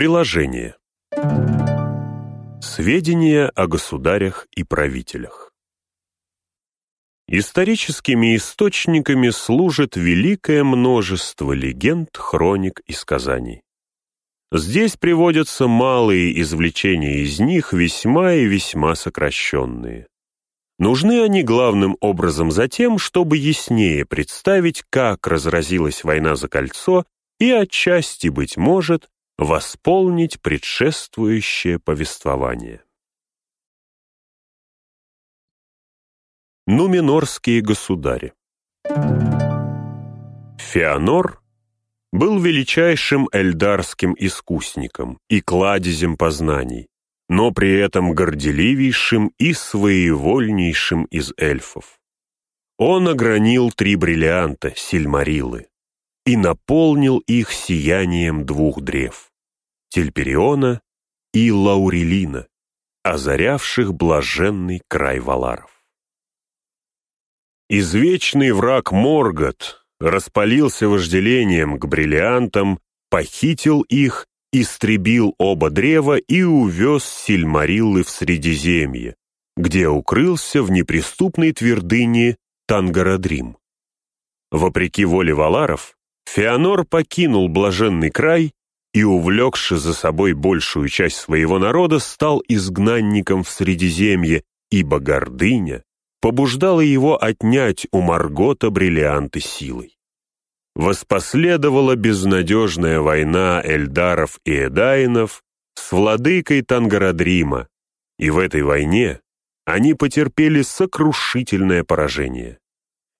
Приложение. Сведения о государях и правителях. Историческими источниками служит великое множество легенд, хроник и сказаний. Здесь приводятся малые извлечения из них, весьма и весьма сокращенные. Нужны они главным образом за тем, чтобы яснее представить, как разразилась война за кольцо и отчасти, быть может, восполнить предшествующее повествование. Нуменорские государи Феонор был величайшим эльдарским искусником и кладезем познаний, но при этом горделивейшим и своевольнейшим из эльфов. Он огранил три бриллианта, сильмарилы, и наполнил их сиянием двух древ. Тельпериона и Лаурелина, озарявших блаженный край Валаров. Извечный враг Моргот распалился вожделением к бриллиантам, похитил их, истребил оба древа и увез Сильмариллы в Средиземье, где укрылся в неприступной твердыне Тангарадрим. Вопреки воле Валаров, Феонор покинул блаженный край и, увлекши за собой большую часть своего народа, стал изгнанником в Средиземье, ибо гордыня побуждала его отнять у Маргота бриллианты силой. Воспоследовала безнадежная война Эльдаров и Эдаинов с владыкой Тангарадрима, и в этой войне они потерпели сокрушительное поражение.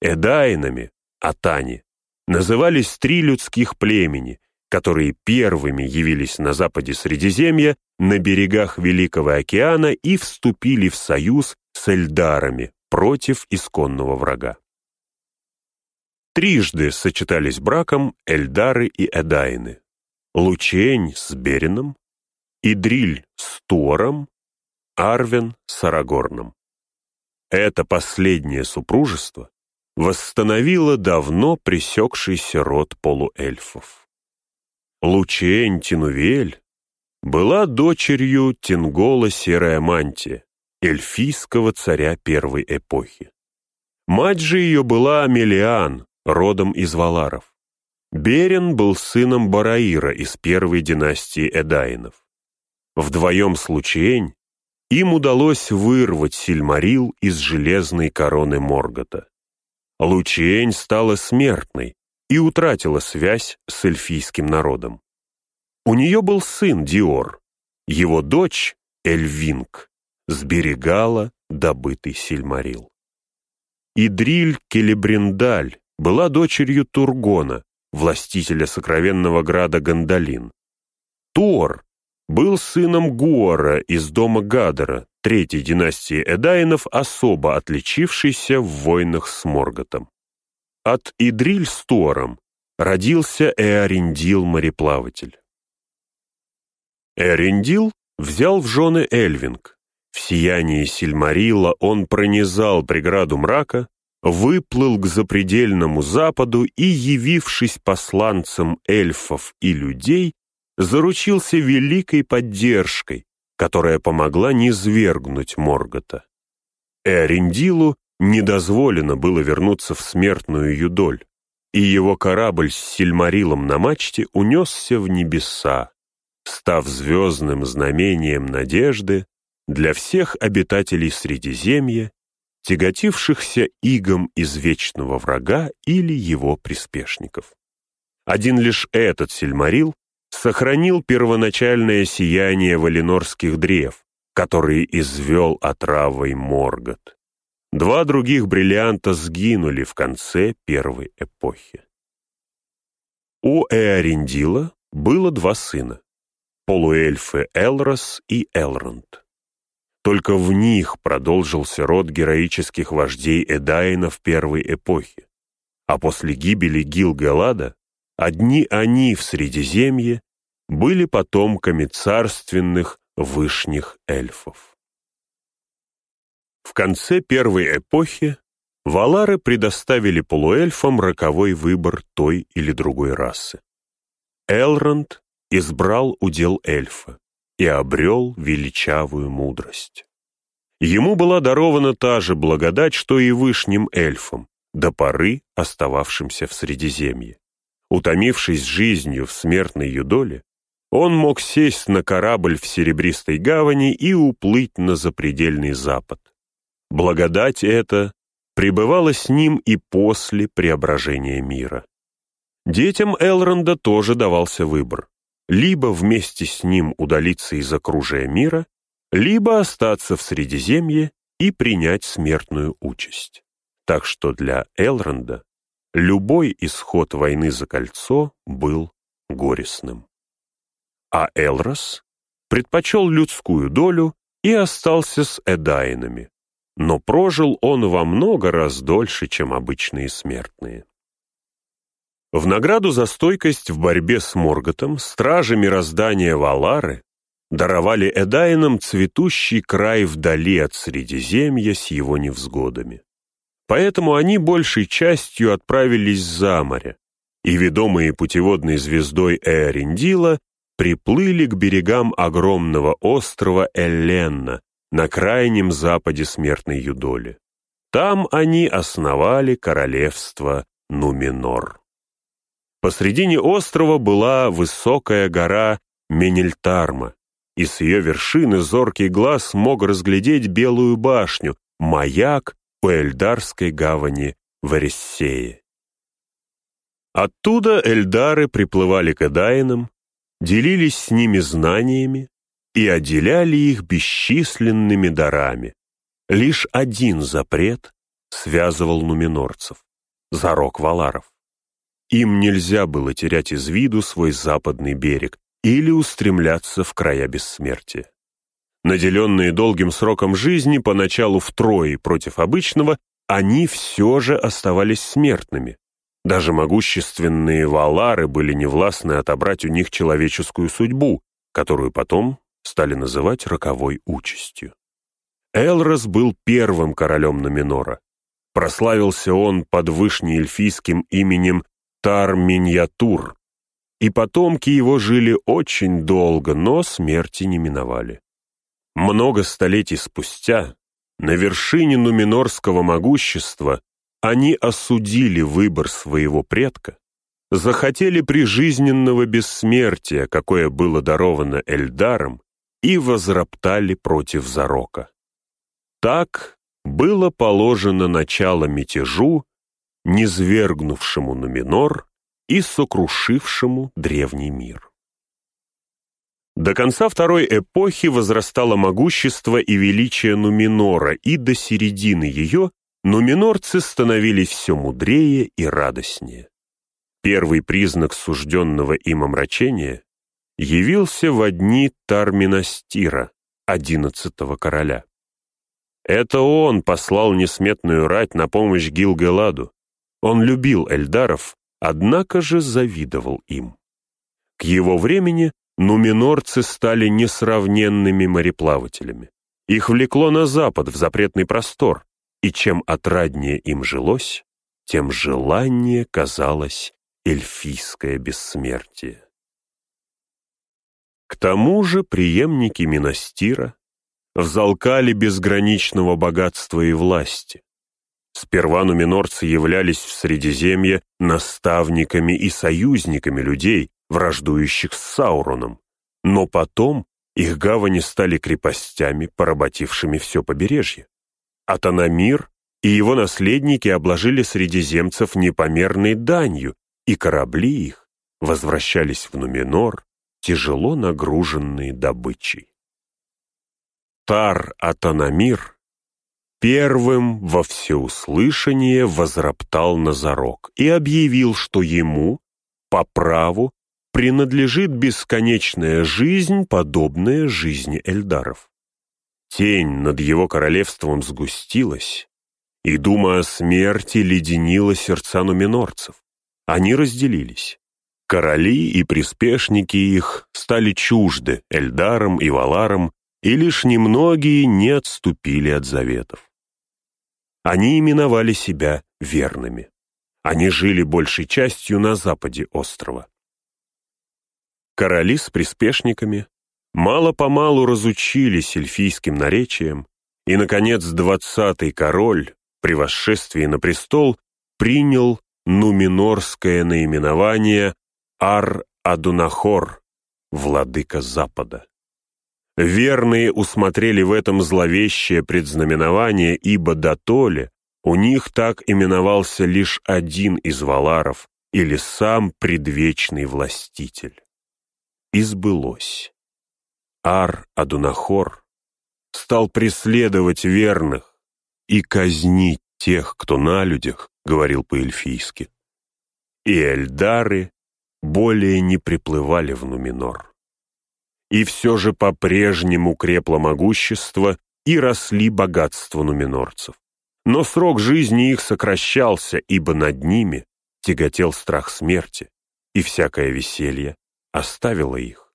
Эдаинами, Атани, назывались три людских племени — которые первыми явились на западе Средиземья, на берегах Великого океана и вступили в союз с эльдарами против исконного врага. Трижды сочетались браком эльдары и эдайны. Лучень с Берином, Идриль с Туором, Арвен с Арагорном. Это последнее супружество восстановило давно пресекшийся род полуэльфов. Лучень Тинувель была дочерью Тингола Серая Мантия, эльфийского царя первой эпохи. Мать же ее была Амелиан, родом из Валаров. Берен был сыном Бараира из первой династии Эдаинов. Вдвоем с Лучень им удалось вырвать Сильмарил из железной короны Моргота. Лучень стала смертной, и утратила связь с эльфийским народом. У нее был сын Диор, его дочь Эльвинг сберегала добытый сильмарил. Идриль Келебриндаль была дочерью Тургона, властителя сокровенного града Гандалин. Тор был сыном Гуара из дома Гадера, третьей династии Эдаинов, особо отличившейся в войнах с Морготом. От Идриль с Тором родился Эориндил-мореплаватель. Эориндил взял в жены Эльвинг. В сиянии Сильмарила он пронизал преграду мрака, выплыл к запредельному западу и, явившись посланцем эльфов и людей, заручился великой поддержкой, которая помогла низвергнуть Моргота. Эориндилу не дозволено было вернуться в смертную юдоль, и его корабль с сильмарилом на мачте унесся в небеса, став звездным знамением надежды для всех обитателей Средиземья, тяготившихся игом извечного врага или его приспешников. Один лишь этот сильмарил сохранил первоначальное сияние валенорских древ, которые извел отравой Моргот. Два других бриллианта сгинули в конце первой эпохи. У Эориндила было два сына — полуэльфы Элрос и Элронд. Только в них продолжился род героических вождей Эдаинов первой эпохи, а после гибели Гилгалада одни они в Средиземье были потомками царственных вышних эльфов. В конце первой эпохи Валары предоставили полуэльфам роковой выбор той или другой расы. Элронд избрал удел эльфа и обрел величавую мудрость. Ему была дарована та же благодать, что и вышним эльфам, до поры остававшимся в Средиземье. Утомившись жизнью в смертной юдоле, он мог сесть на корабль в Серебристой гавани и уплыть на запредельный запад. Благодать эта пребывала с ним и после преображения мира. Детям Элронда тоже давался выбор. Либо вместе с ним удалиться из окружия мира, либо остаться в Средиземье и принять смертную участь. Так что для Элронда любой исход войны за кольцо был горестным. А Элрос предпочел людскую долю и остался с Эдаинами, но прожил он во много раз дольше, чем обычные смертные. В награду за стойкость в борьбе с Морготом стражи мироздания Валары даровали Эдаинам цветущий край вдали от Средиземья с его невзгодами. Поэтому они большей частью отправились за море, и, ведомые путеводной звездой Эориндила, приплыли к берегам огромного острова Элленна на крайнем западе смертной Юдоли. Там они основали королевство Нуминор. Посредине острова была высокая гора Менельтарма, и с ее вершины зоркий глаз мог разглядеть белую башню, маяк у Эльдарской гавани в Эрессее. Оттуда эльдары приплывали к Эдаинам, делились с ними знаниями и отделяли их бесчисленными дарами. Лишь один запрет связывал нуминорцев — зарок валаров. Им нельзя было терять из виду свой западный берег или устремляться в края бессмертия. Наделенные долгим сроком жизни, поначалу втрое против обычного, они все же оставались смертными. Даже могущественные валары были невластны отобрать у них человеческую судьбу, которую потом стали называть роковой участью. Элрос был первым королем Номинора. Прославился он под вышнеэльфийским именем Тар-Миньятур, и потомки его жили очень долго, но смерти не миновали. Много столетий спустя, на вершине нуминорского могущества, они осудили выбор своего предка, захотели прижизненного бессмертия, какое было даровано Эльдаром, и возроптали против Зарока. Так было положено начало мятежу, низвергнувшему Нуминор и сокрушившему древний мир. До конца второй эпохи возрастало могущество и величие Нуминора, и до середины ее нуминорцы становились все мудрее и радостнее. Первый признак сужденного им омрачения явился во дни Тарминастира, одиннадцатого короля. Это он послал несметную рать на помощь Гилгаладу. Он любил эльдаров, однако же завидовал им. К его времени нуминорцы стали несравненными мореплавателями. Их влекло на запад, в запретный простор, и чем отраднее им жилось, тем желание казалось эльфийское бессмертие. К тому же преемники Минастира взалкали безграничного богатства и власти. Сперва нуминорцы являлись в Средиземье наставниками и союзниками людей, враждующих с Сауроном. Но потом их гавани стали крепостями, поработившими все побережье. Атанамир и его наследники обложили средиземцев непомерной данью, и корабли их возвращались в Нуминор, тяжело нагруженные добычей. Тар Атанамир первым во всеуслышание возроптал на зарок и объявил, что ему, по праву, принадлежит бесконечная жизнь, подобная жизни Эльдаров. Тень над его королевством сгустилась, и дума о смерти леденила сердца нуминорцев. Они разделились. Короли и приспешники их стали чужды Эльдарам и Валарам, и лишь немногие не отступили от заветов. Они именовали себя верными. Они жили большей частью на западе острова. Короли с приспешниками мало-помалу разучились эльфийским наречием, и, наконец, двадцатый король при восшествии на престол принял нуминорское наименование Ар-Адунахор, владыка Запада. Верные усмотрели в этом зловещее предзнаменование, ибо до дотоле у них так именовался лишь один из валаров или сам предвечный властитель. Избылось. Ар-Адунахор стал преследовать верных и казнить тех, кто на людях, говорил по-эльфийски. И эльдары более не приплывали в Нуминор. И все же по-прежнему крепло могущество и росли богатства нуминорцев. Но срок жизни их сокращался, ибо над ними тяготел страх смерти, и всякое веселье оставило их.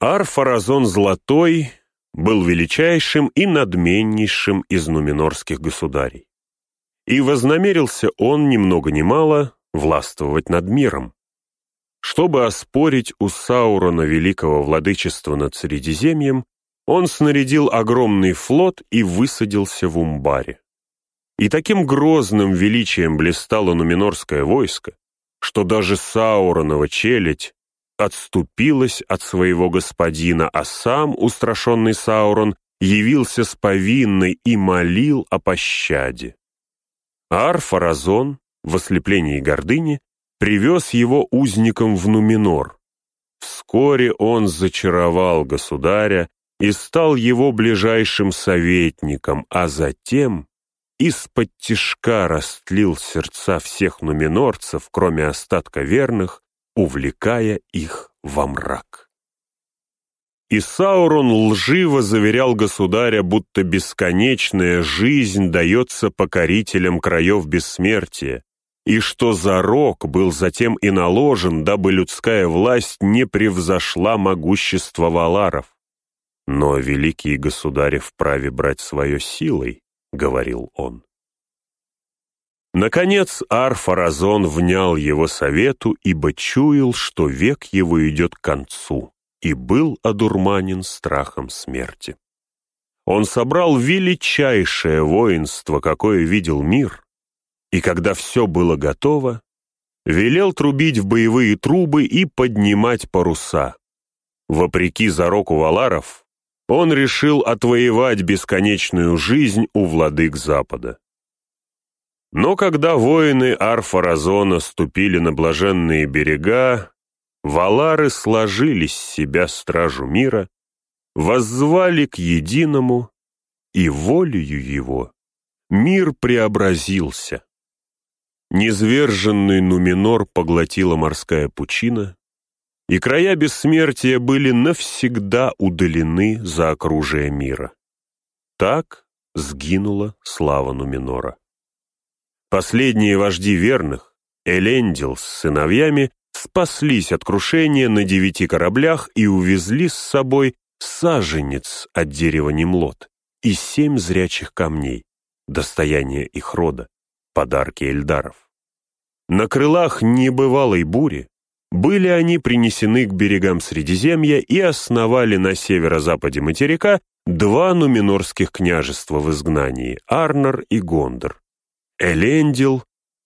Арфаразон Золотой был величайшим и надменнейшим из нуминорских государей. И вознамерился он ни много ни мало властвовать над миром. Чтобы оспорить у Саурона великого владычества над Средиземьем, он снарядил огромный флот и высадился в Умбаре. И таким грозным величием блистало нуминорское войско, что даже Сауронова челядь отступилась от своего господина, а сам, устрашенный Саурон, явился с повинной и молил о пощаде. Арфаразон, в ослеплении гордыни, привез его узником в Нуминор. Вскоре он зачаровал государя и стал его ближайшим советником, а затем из-под тишка растлил сердца всех нуминорцев, кроме остатка верных, увлекая их во мрак. И Саурон лживо заверял государя, будто бесконечная жизнь дается покорителям краев бессмертия, и что зарок был затем и наложен, дабы людская власть не превзошла могущество валаров. Но великие государи вправе брать свое силой, — говорил он. Наконец Арфаразон внял его совету, ибо чуял, что век его идет к концу, и был одурманен страхом смерти. Он собрал величайшее воинство, какое видел мир, и когда все было готово, велел трубить в боевые трубы и поднимать паруса. Вопреки зароку валаров, он решил отвоевать бесконечную жизнь у владык Запада. Но когда воины Арфаразона ступили на блаженные берега, валары сложили с себя стражу мира, воззвали к единому, и волею его мир преобразился. Низверженный Нуминор поглотила морская пучина, и края бессмертия были навсегда удалены за окружие мира. Так сгинула слава Нуминора. Последние вожди верных, Элендил с сыновьями, спаслись от крушения на девяти кораблях и увезли с собой саженец от дерева Немлот и семь зрячих камней, достояние их рода, подарки эльдаров. На крылах небывалой бури были они принесены к берегам Средиземья и основали на северо-западе материка два нуминорских княжества в изгнании — Арнор и Гондор. Элендил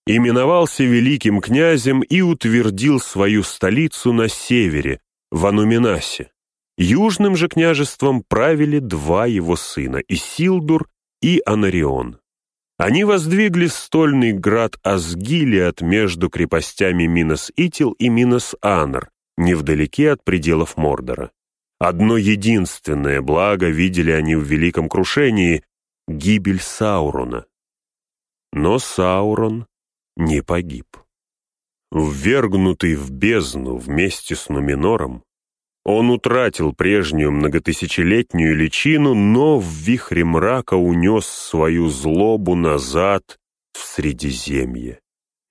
именовался великим князем и утвердил свою столицу на севере, в Ануминасе. Южным же княжеством правили два его сына — Исилдур и Анарион. Они воздвигли стольный град Асгилиад между крепостями Минос-Итил и Минос-Анр, невдалеке от пределов Мордора. Одно единственное благо видели они в великом крушении — гибель Саурона. Но Саурон не погиб. Ввергнутый в бездну вместе с Нуминором, он утратил прежнюю многотысячелетнюю личину, но в вихре мрака унес свою злобу назад в Средиземье.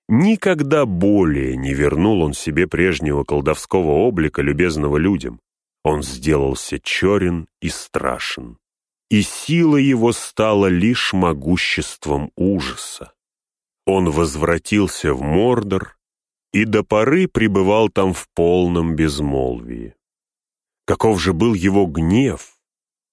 Никогда более не вернул он себе прежнего колдовского облика, любезного людям. Он сделался черен и страшен и сила его стала лишь могуществом ужаса. Он возвратился в Мордор и до поры пребывал там в полном безмолвии. Каков же был его гнев,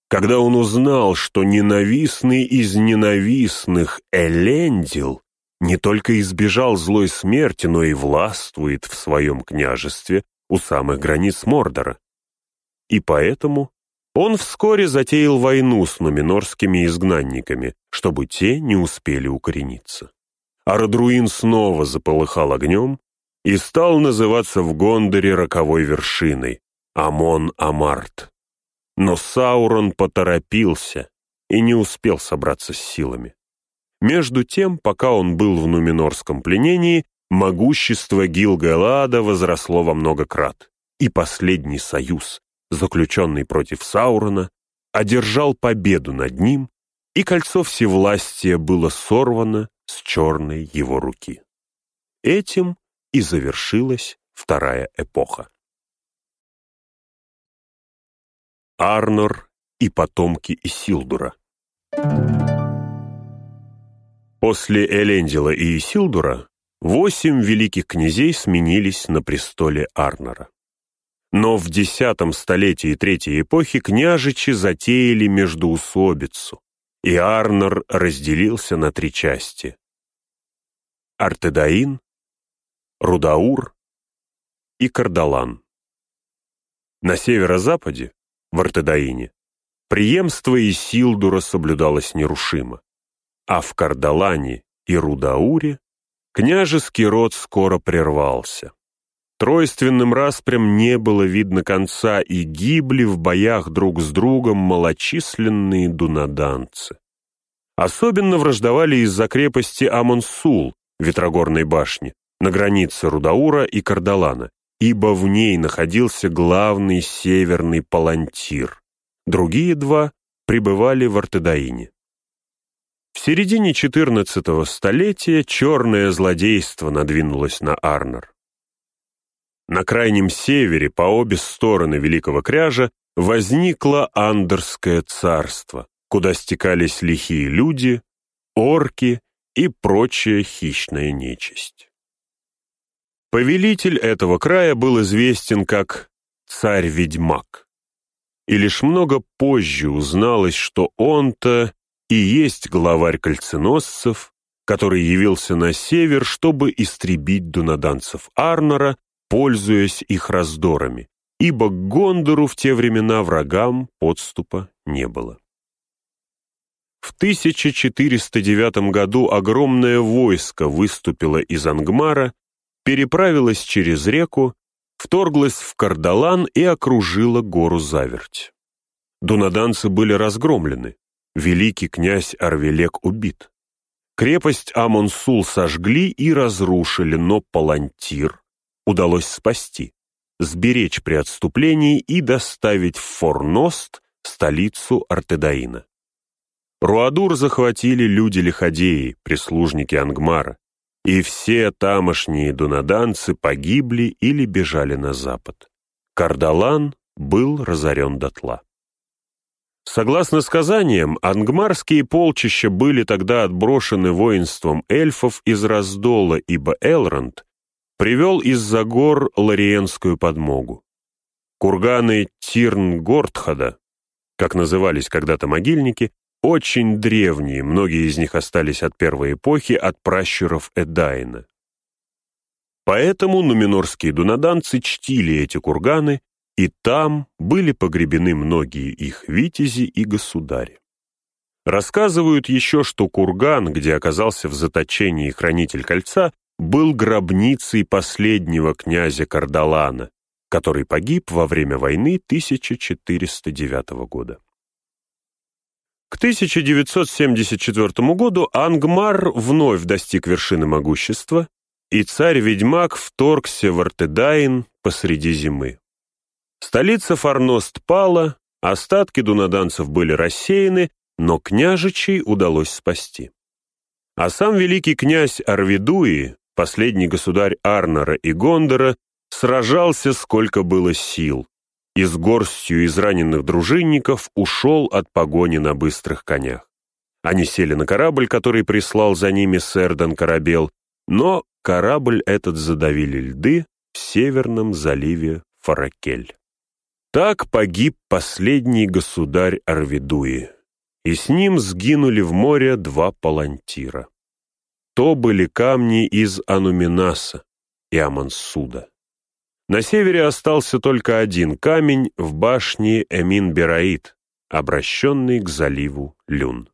когда он узнал, что ненавистный из ненавистных Элендил не только избежал злой смерти, но и властвует в своем княжестве у самых границ Мордора. И поэтому он вскоре затеял войну с нуминорскими изгнанниками, чтобы те не успели укорениться. Ородруин снова заполыхал огнем и стал называться в Гондоре роковой вершиной — Амон-Амарт. Но Саурон поторопился и не успел собраться с силами. Между тем, пока он был в нуминорском пленении, могущество Гилгалада возросло во много крат, и последний союз, заключенный против Саурона, одержал победу над ним, и кольцо всевластия было сорвано с черной его руки. Этим и завершилась вторая эпоха. Арнор и потомки Исилдура. После Элендила и Исилдура восемь великих князей сменились на престоле Арнора. Но в десятом столетии Третьей эпохи княжичи затеяли междуусобицу, и Арнор разделился на три части. Артедаин, Рудаур и Кардалан. На северо-западе в Артедаине, преемство Исилдура соблюдалось нерушимо, а в Кардалане и Рудауре княжеский род скоро прервался. Тройственным распрям не было видно конца, и гибли в боях друг с другом малочисленные дунаданцы. Особенно враждовали из-за крепости Амонсул, Ветрогорной башни, на границе Рудаура и Кардалана, ибо в ней находился главный северный палантир. Другие два пребывали в Артедаине. В середине XIV столетия черное злодейство надвинулось на Арнер. На крайнем севере, по обе стороны Великого Кряжа, возникло Андерское царство, куда стекались лихие люди, орки и прочая хищная нечисть. Повелитель этого края был известен как царь-ведьмак. И лишь много позже узналось, что он-то и есть главарь кольценосцев, который явился на север, чтобы истребить дунаданцев Арнора, пользуясь их раздорами, ибо к Гондору в те времена врагам подступа не было. В 1409 году огромное войско выступило из Ангмара переправилась через реку, вторглась в Кардалан и окружила гору Заверть. Дунаданцы были разгромлены, великий князь Арвелек убит. Крепость Амонсул сожгли и разрушили, но Палантир удалось спасти, сберечь при отступлении и доставить в Форност, столицу Артедаина. Руадур захватили люди-лиходеи, прислужники Ангмара, и все тамошние дунаданцы погибли или бежали на запад. Кардалан был разорен дотла. Согласно сказаниям, ангмарские полчища были тогда отброшены воинством эльфов из Раздола, ибо Элронд привел из-за гор лариенскую подмогу. Курганы Тирн-Гортхада, как назывались когда-то могильники, очень древние, многие из них остались от первой эпохи, от пращуров Эдайна. Поэтому нуминорские дунаданцы чтили эти курганы, и там были погребены многие их витязи и государи. Рассказывают еще, что курган, где оказался в заточении хранитель кольца, был гробницей последнего князя Кардалана, который погиб во время войны 1409 года. К 1974 году Ангмар вновь достиг вершины могущества, и царь-ведьмак вторгся в Артедаин посреди зимы. Столица Фарност пала, остатки дунаданцев были рассеяны, но княжичей удалось спасти. А сам великий князь Арвидуи, последний государь Арнора и Гондора, сражался сколько было сил, и с горстью израненных дружинников ушел от погони на быстрых конях. Они сели на корабль, который прислал за ними сэр Корабел, но корабль этот задавили льды в северном заливе Фаракель. Так погиб последний государь Арвидуи, и с ним сгинули в море два палантира. То были камни из Ануминаса и Амансуда. На севере остался только один камень в башне Эмин-Бераид, обращенный к заливу Люн.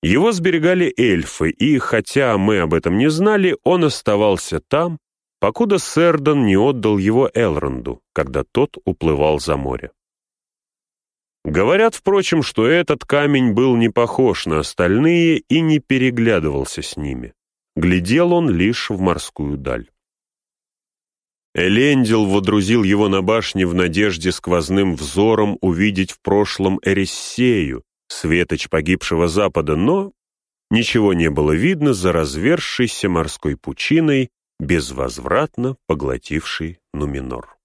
Его сберегали эльфы, и, хотя мы об этом не знали, он оставался там, покуда Сэрдон не отдал его Элронду, когда тот уплывал за море. Говорят, впрочем, что этот камень был не похож на остальные и не переглядывался с ними. Глядел он лишь в морскую даль. Элендил водрузил его на башне в надежде сквозным взором увидеть в прошлом Эрессею, светоч погибшего Запада, но ничего не было видно за развершейся морской пучиной, безвозвратно поглотившей Нуминор.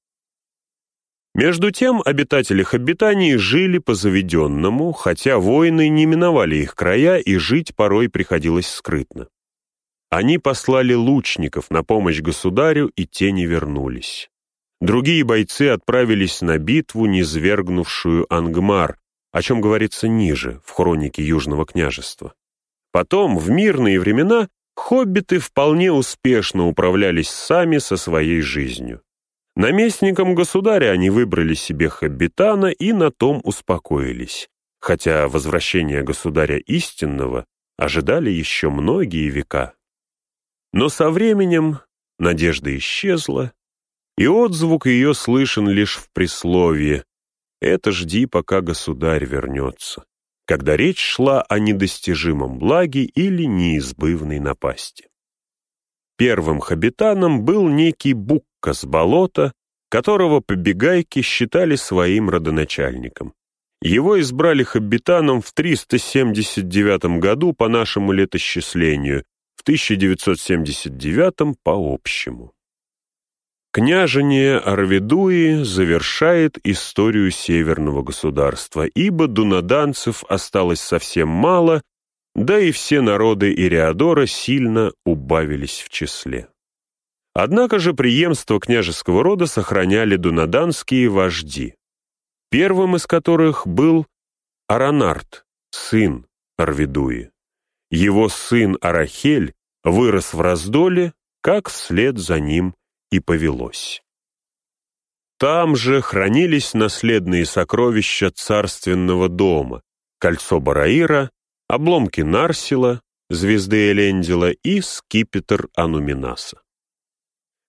Между тем обитатели Хоббитании жили по заведенному, хотя войны не миновали их края, и жить порой приходилось скрытно. Они послали лучников на помощь государю, и те не вернулись. Другие бойцы отправились на битву, низвергнувшую Ангмар, о чем говорится ниже, в хронике Южного княжества. Потом, в мирные времена, хоббиты вполне успешно управлялись сами со своей жизнью. Наместником государя они выбрали себе Хоббитана и на том успокоились, хотя возвращение государя истинного ожидали еще многие века. Но со временем надежда исчезла, и отзвук ее слышен лишь в присловии «Это жди, пока государь вернется», когда речь шла о недостижимом благе или неизбывной напасти. Первым хоббитаном был некий Букка с болота, которого побегайки считали своим родоначальником. Его избрали хоббитаном в 379 году по нашему летосчислению, в 1979 по общему. Княжение Арведуи завершает историю северного государства, ибо дунаданцев осталось совсем мало, да и все народы Ириадора сильно убавились в числе. Однако же преемство княжеского рода сохраняли дунаданские вожди, первым из которых был Аранарт, сын Арвидуи. Его сын Арахель вырос в раздоле, как вслед за ним и повелось. Там же хранились наследные сокровища царственного дома, кольцо Бараира обломки Нарсила, звезды Элендила и скипетр Ануминаса.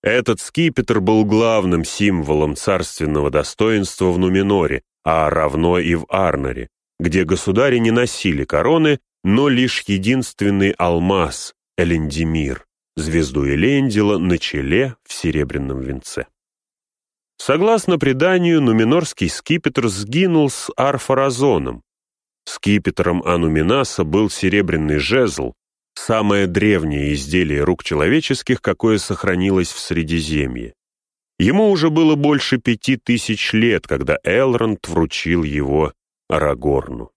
Этот скипетр был главным символом царственного достоинства в Нуминоре, а равно и в Арнаре, где государи не носили короны, но лишь единственный алмаз, Элендимир, звезду Элендила на челе в серебряном венце. Согласно преданию, нуминорский скипетр сгинул с Арфаразоном, Скипетром Ануминаса был серебряный жезл, самое древнее изделие рук человеческих, какое сохранилось в Средиземье. Ему уже было больше пяти тысяч лет, когда Элронд вручил его Арагорну.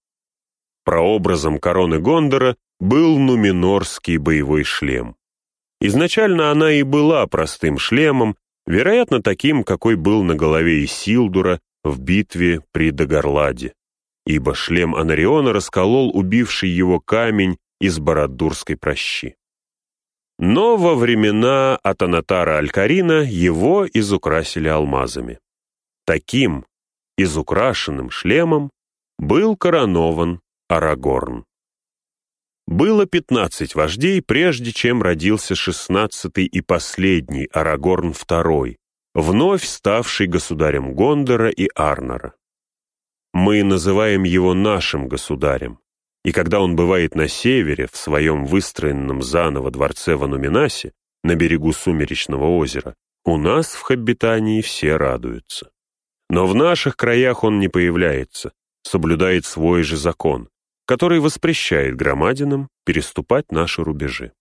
Прообразом короны Гондора был нуминорский боевой шлем. Изначально она и была простым шлемом, вероятно, таким, какой был на голове Исилдура в битве при Дагорладе ибо шлем Анариона расколол убивший его камень из Бородурской прощи. Но во времена Атанатара Алькарина его изукрасили алмазами. Таким изукрашенным шлемом был коронован Арагорн. Было пятнадцать вождей, прежде чем родился шестнадцатый и последний Арагорн II, вновь ставший государем Гондора и Арнора. Мы называем его нашим государем, и когда он бывает на севере, в своем выстроенном заново дворце в Ануминасе, на берегу Сумеречного озера, у нас в Хоббитании все радуются. Но в наших краях он не появляется, соблюдает свой же закон, который воспрещает громадинам переступать наши рубежи.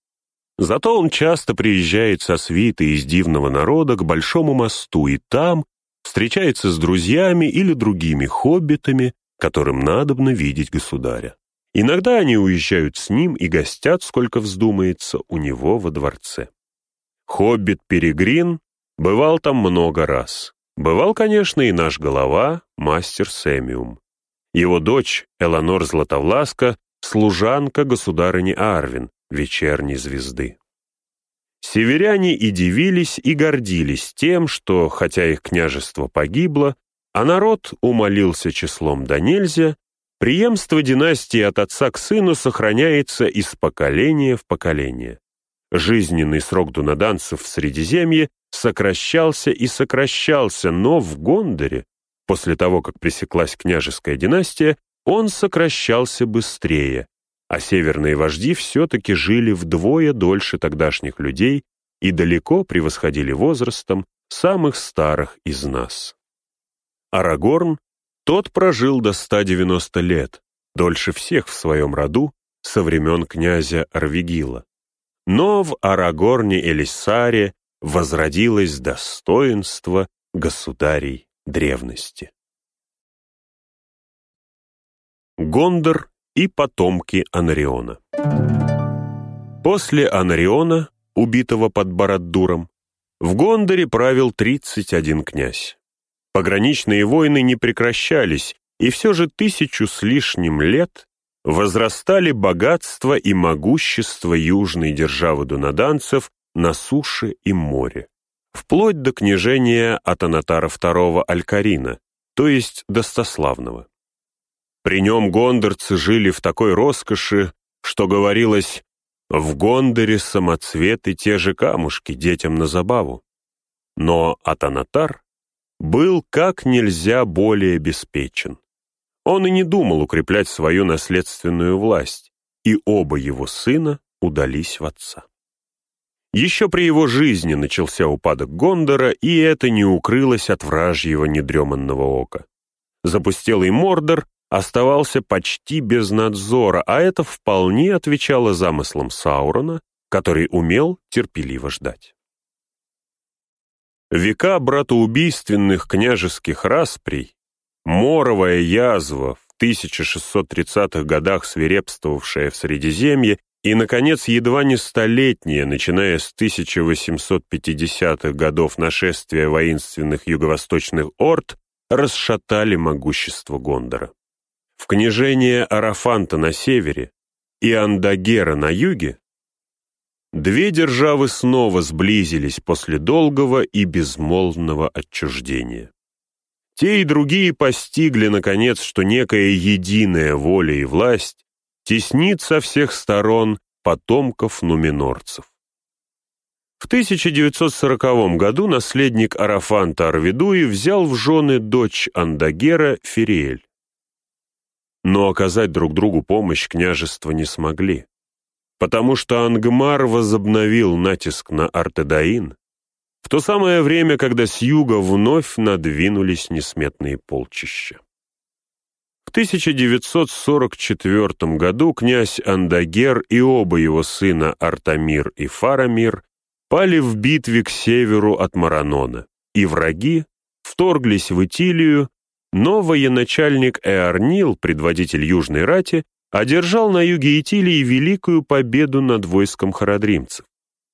Зато он часто приезжает со свитой из дивного народа к Большому мосту, и там встречается с друзьями или другими хоббитами, которым надобно видеть государя. Иногда они уезжают с ним и гостят, сколько вздумается, у него во дворце. Хоббит Перегрин бывал там много раз. Бывал, конечно, и наш голова, мастер Сэмиум. Его дочь, Эланор Златовласка, служанка государыни Арвин, вечерней звезды. Северяне и дивились, и гордились тем, что, хотя их княжество погибло, а народ умолился числом до нельзя, преемство династии от отца к сыну сохраняется из поколения в поколение. Жизненный срок дунаданцев в Средиземье сокращался и сокращался, но в Гондоре, после того, как пресеклась княжеская династия, он сокращался быстрее, а северные вожди все-таки жили вдвое дольше тогдашних людей и далеко превосходили возрастом самых старых из нас. Арагорн, тот прожил до 190 лет, дольше всех в своем роду, со времен князя Арвигила. Но в Арагорне Элисаре возродилось достоинство государей древности. Гондор и потомки Анариона. После Анариона, убитого под Бараддуром, в Гондоре правил 31 князь. Пограничные войны не прекращались, и все же тысячу с лишним лет возрастали богатство и могущество южной державы дунаданцев на суше и море, вплоть до княжения Атанатара II Алькарина, то есть Достославного. При нем гондорцы жили в такой роскоши, что говорилось «в Гондоре самоцветы те же камушки детям на забаву». Но Атанатар был как нельзя более обеспечен. Он и не думал укреплять свою наследственную власть, и оба его сына удались в отца. Еще при его жизни начался упадок Гондора, и это не укрылось от вражьего недреманного ока. Запустелый Мордор оставался почти без надзора, а это вполне отвечало замыслам Саурона, который умел терпеливо ждать. Века братоубийственных княжеских расприй, моровая язва, в 1630-х годах свирепствовавшая в Средиземье, и, наконец, едва не столетнее, начиная с 1850-х годов нашествия воинственных юго-восточных орд, расшатали могущество Гондора. В княжение Арафанта на севере и Андагера на юге две державы снова сблизились после долгого и безмолвного отчуждения. Те и другие постигли, наконец, что некая единая воля и власть теснит со всех сторон потомков нуминорцев. В 1940 году наследник Арафанта Арвидуи взял в жены дочь Андагера Фериэль но оказать друг другу помощь княжества не смогли, потому что Ангмар возобновил натиск на Артедаин в то самое время, когда с юга вновь надвинулись несметные полчища. В 1944 году князь Андагер и оба его сына Артамир и Фарамир пали в битве к северу от Маранона, и враги вторглись в Итилию но военачальник Эарнил, предводитель Южной рати, одержал на юге Итилии великую победу над войском харадримцев.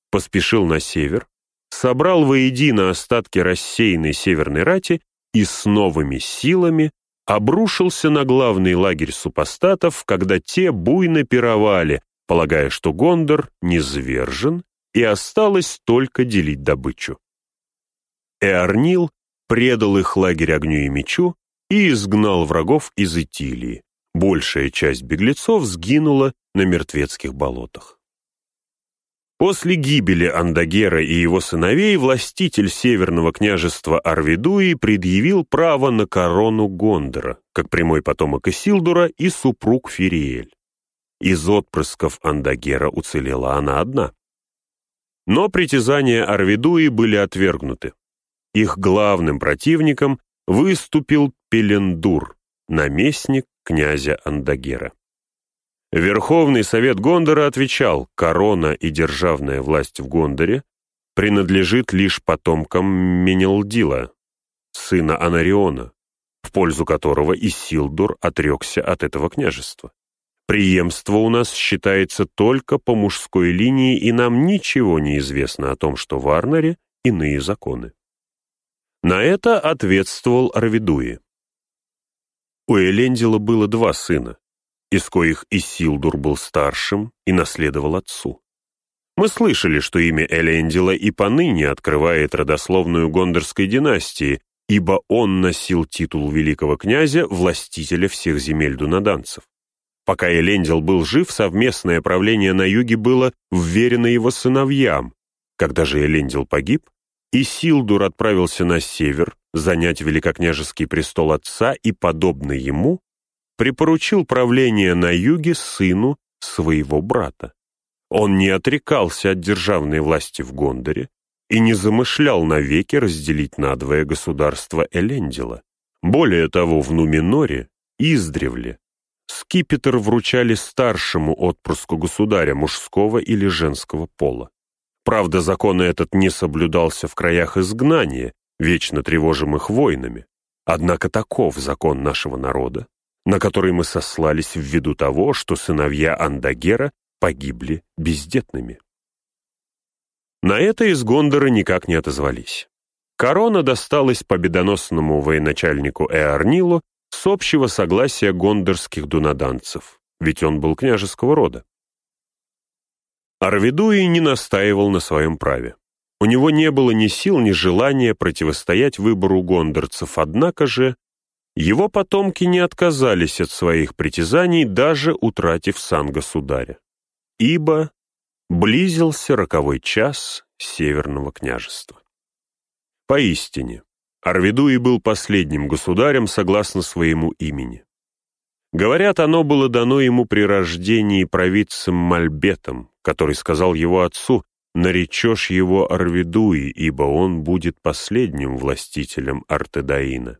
Поспешил на север, собрал воедино остатки рассеянной северной рати и с новыми силами обрушился на главный лагерь супостатов, когда те буйно пировали, полагая, что Гондор низвержен и осталось только делить добычу. Эарнил предал их лагерь огню и мечу, и изгнал врагов из Итилии. Большая часть беглецов сгинула на мертвецких болотах. После гибели Андагера и его сыновей властитель Северного княжества Арвидуи предъявил право на корону Гондора, как прямой потомок Исилдура и супруг Фириэль. Из отпрысков Андагера уцелела она одна. Но притязания Арвидуи были отвергнуты. Их главным противником выступил Пелендур, наместник князя Андагера. Верховный совет Гондора отвечал, корона и державная власть в Гондоре принадлежит лишь потомкам Менелдила, сына Анариона, в пользу которого Исилдур отрекся от этого княжества. Преемство у нас считается только по мужской линии, и нам ничего не известно о том, что в Арнере иные законы. На это ответствовал Арвидуи. У Элендила было два сына, из коих Исилдур был старшим и наследовал отцу. Мы слышали, что имя Элендила и поныне открывает родословную гондорской династии, ибо он носил титул великого князя, властителя всех земель дунаданцев. Пока Элендил был жив, совместное правление на юге было вверено его сыновьям. Когда же Элендил погиб, Исилдур отправился на север, занять великокняжеский престол отца и, подобно ему, припоручил правление на юге сыну своего брата. Он не отрекался от державной власти в Гондоре и не замышлял навеки разделить надвое государство Элендила. Более того, в Нуминоре, издревле, скипетр вручали старшему отпрыску государя мужского или женского пола. Правда, закон этот не соблюдался в краях изгнания, вечно тревожимых войнами. Однако таков закон нашего народа, на который мы сослались ввиду того, что сыновья Андагера погибли бездетными. На это из Гондора никак не отозвались. Корона досталась победоносному военачальнику Эарнилу с общего согласия гондорских дунаданцев, ведь он был княжеского рода. Арвидуи не настаивал на своем праве. У него не было ни сил, ни желания противостоять выбору гондорцев, однако же его потомки не отказались от своих притязаний, даже утратив сан государя ибо близился роковой час Северного княжества. Поистине, Арвидуи был последним государем согласно своему имени. Говорят, оно было дано ему при рождении провидцем Мальбетом, который сказал его отцу, «Наречешь его Арвидуи, ибо он будет последним властителем Артедаина».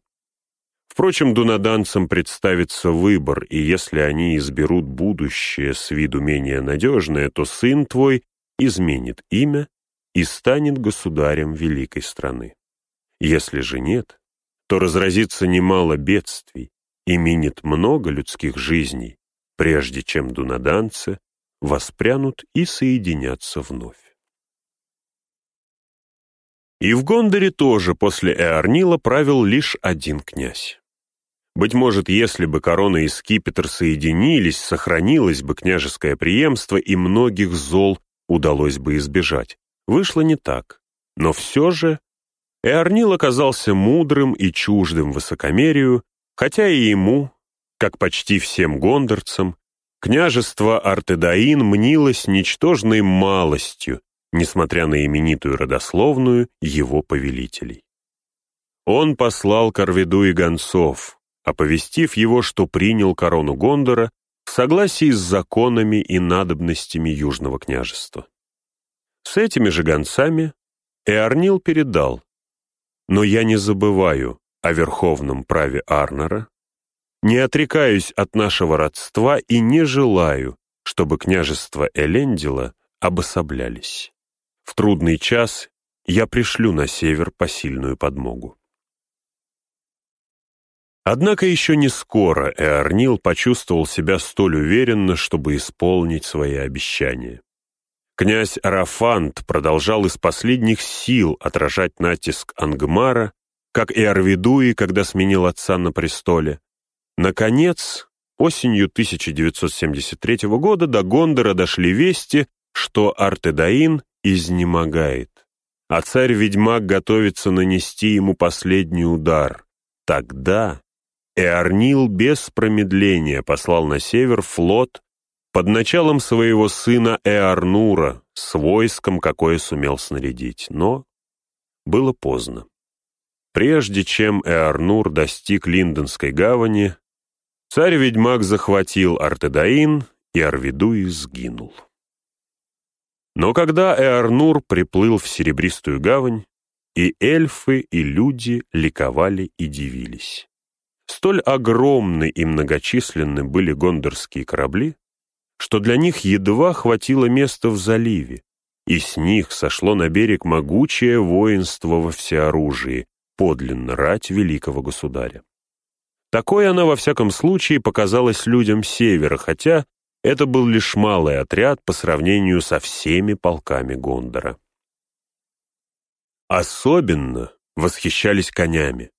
Впрочем, дунаданцам представится выбор, и если они изберут будущее с виду менее надежное, то сын твой изменит имя и станет государем великой страны. Если же нет, то разразится немало бедствий и минет много людских жизней, прежде чем дунаданцы воспрянут и соединятся вновь. И в Гондоре тоже после Эарнила правил лишь один князь. Быть может, если бы корона и скипетр соединились, сохранилось бы княжеское преемство, и многих зол удалось бы избежать. Вышло не так. Но все же Эарнил оказался мудрым и чуждым высокомерию, хотя и ему, как почти всем гондорцам, княжество Артедаин мнилось ничтожной малостью, несмотря на именитую родословную его повелителей. Он послал Корведу и гонцов, оповестив его, что принял корону Гондора в согласии с законами и надобностями Южного княжества. С этими же гонцами Эарнил передал, «Но я не забываю о верховном праве Арнера, не отрекаюсь от нашего родства и не желаю, чтобы княжество Элендила обособлялись. В трудный час я пришлю на север посильную подмогу. Однако еще не скоро Эарнил почувствовал себя столь уверенно, чтобы исполнить свои обещания. Князь Арафант продолжал из последних сил отражать натиск Ангмара, как и Арвидуи, когда сменил отца на престоле. Наконец, осенью 1973 года до Гондора дошли вести, что Артедаин изнемогает, а царь-ведьмак готовится нанести ему последний удар. Тогда Эарнил без промедления послал на север флот под началом своего сына Эарнура с войском, какое сумел снарядить, но было поздно. Прежде чем Эарнур достиг Линдонской гавани, царь-ведьмак захватил Артедаин, и Арвидуи сгинул. Но когда Эарнур приплыл в Серебристую гавань, и эльфы, и люди ликовали и дивились. Столь огромны и многочисленны были гондорские корабли, что для них едва хватило места в заливе, и с них сошло на берег могучее воинство во всеоружии, подлинно рать великого государя. Такое она, во всяком случае, показалась людям севера, хотя это был лишь малый отряд по сравнению со всеми полками Гондора. Особенно восхищались конями,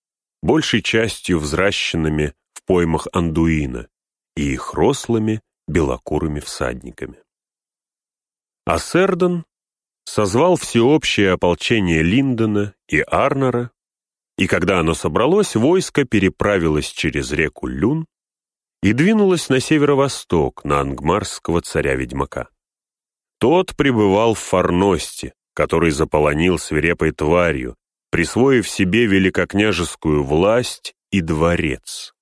большей частью взращенными в поймах Андуина и их рослыми белокурыми всадниками. А Сердон созвал всеобщее ополчение Линдона и Арнера, и когда оно собралось, войско переправилось через реку Люн и двинулось на северо-восток, на ангмарского царя-ведьмака. Тот пребывал в Фарности, который заполонил свирепой тварью, присвоив себе великокняжескую власть и дворец.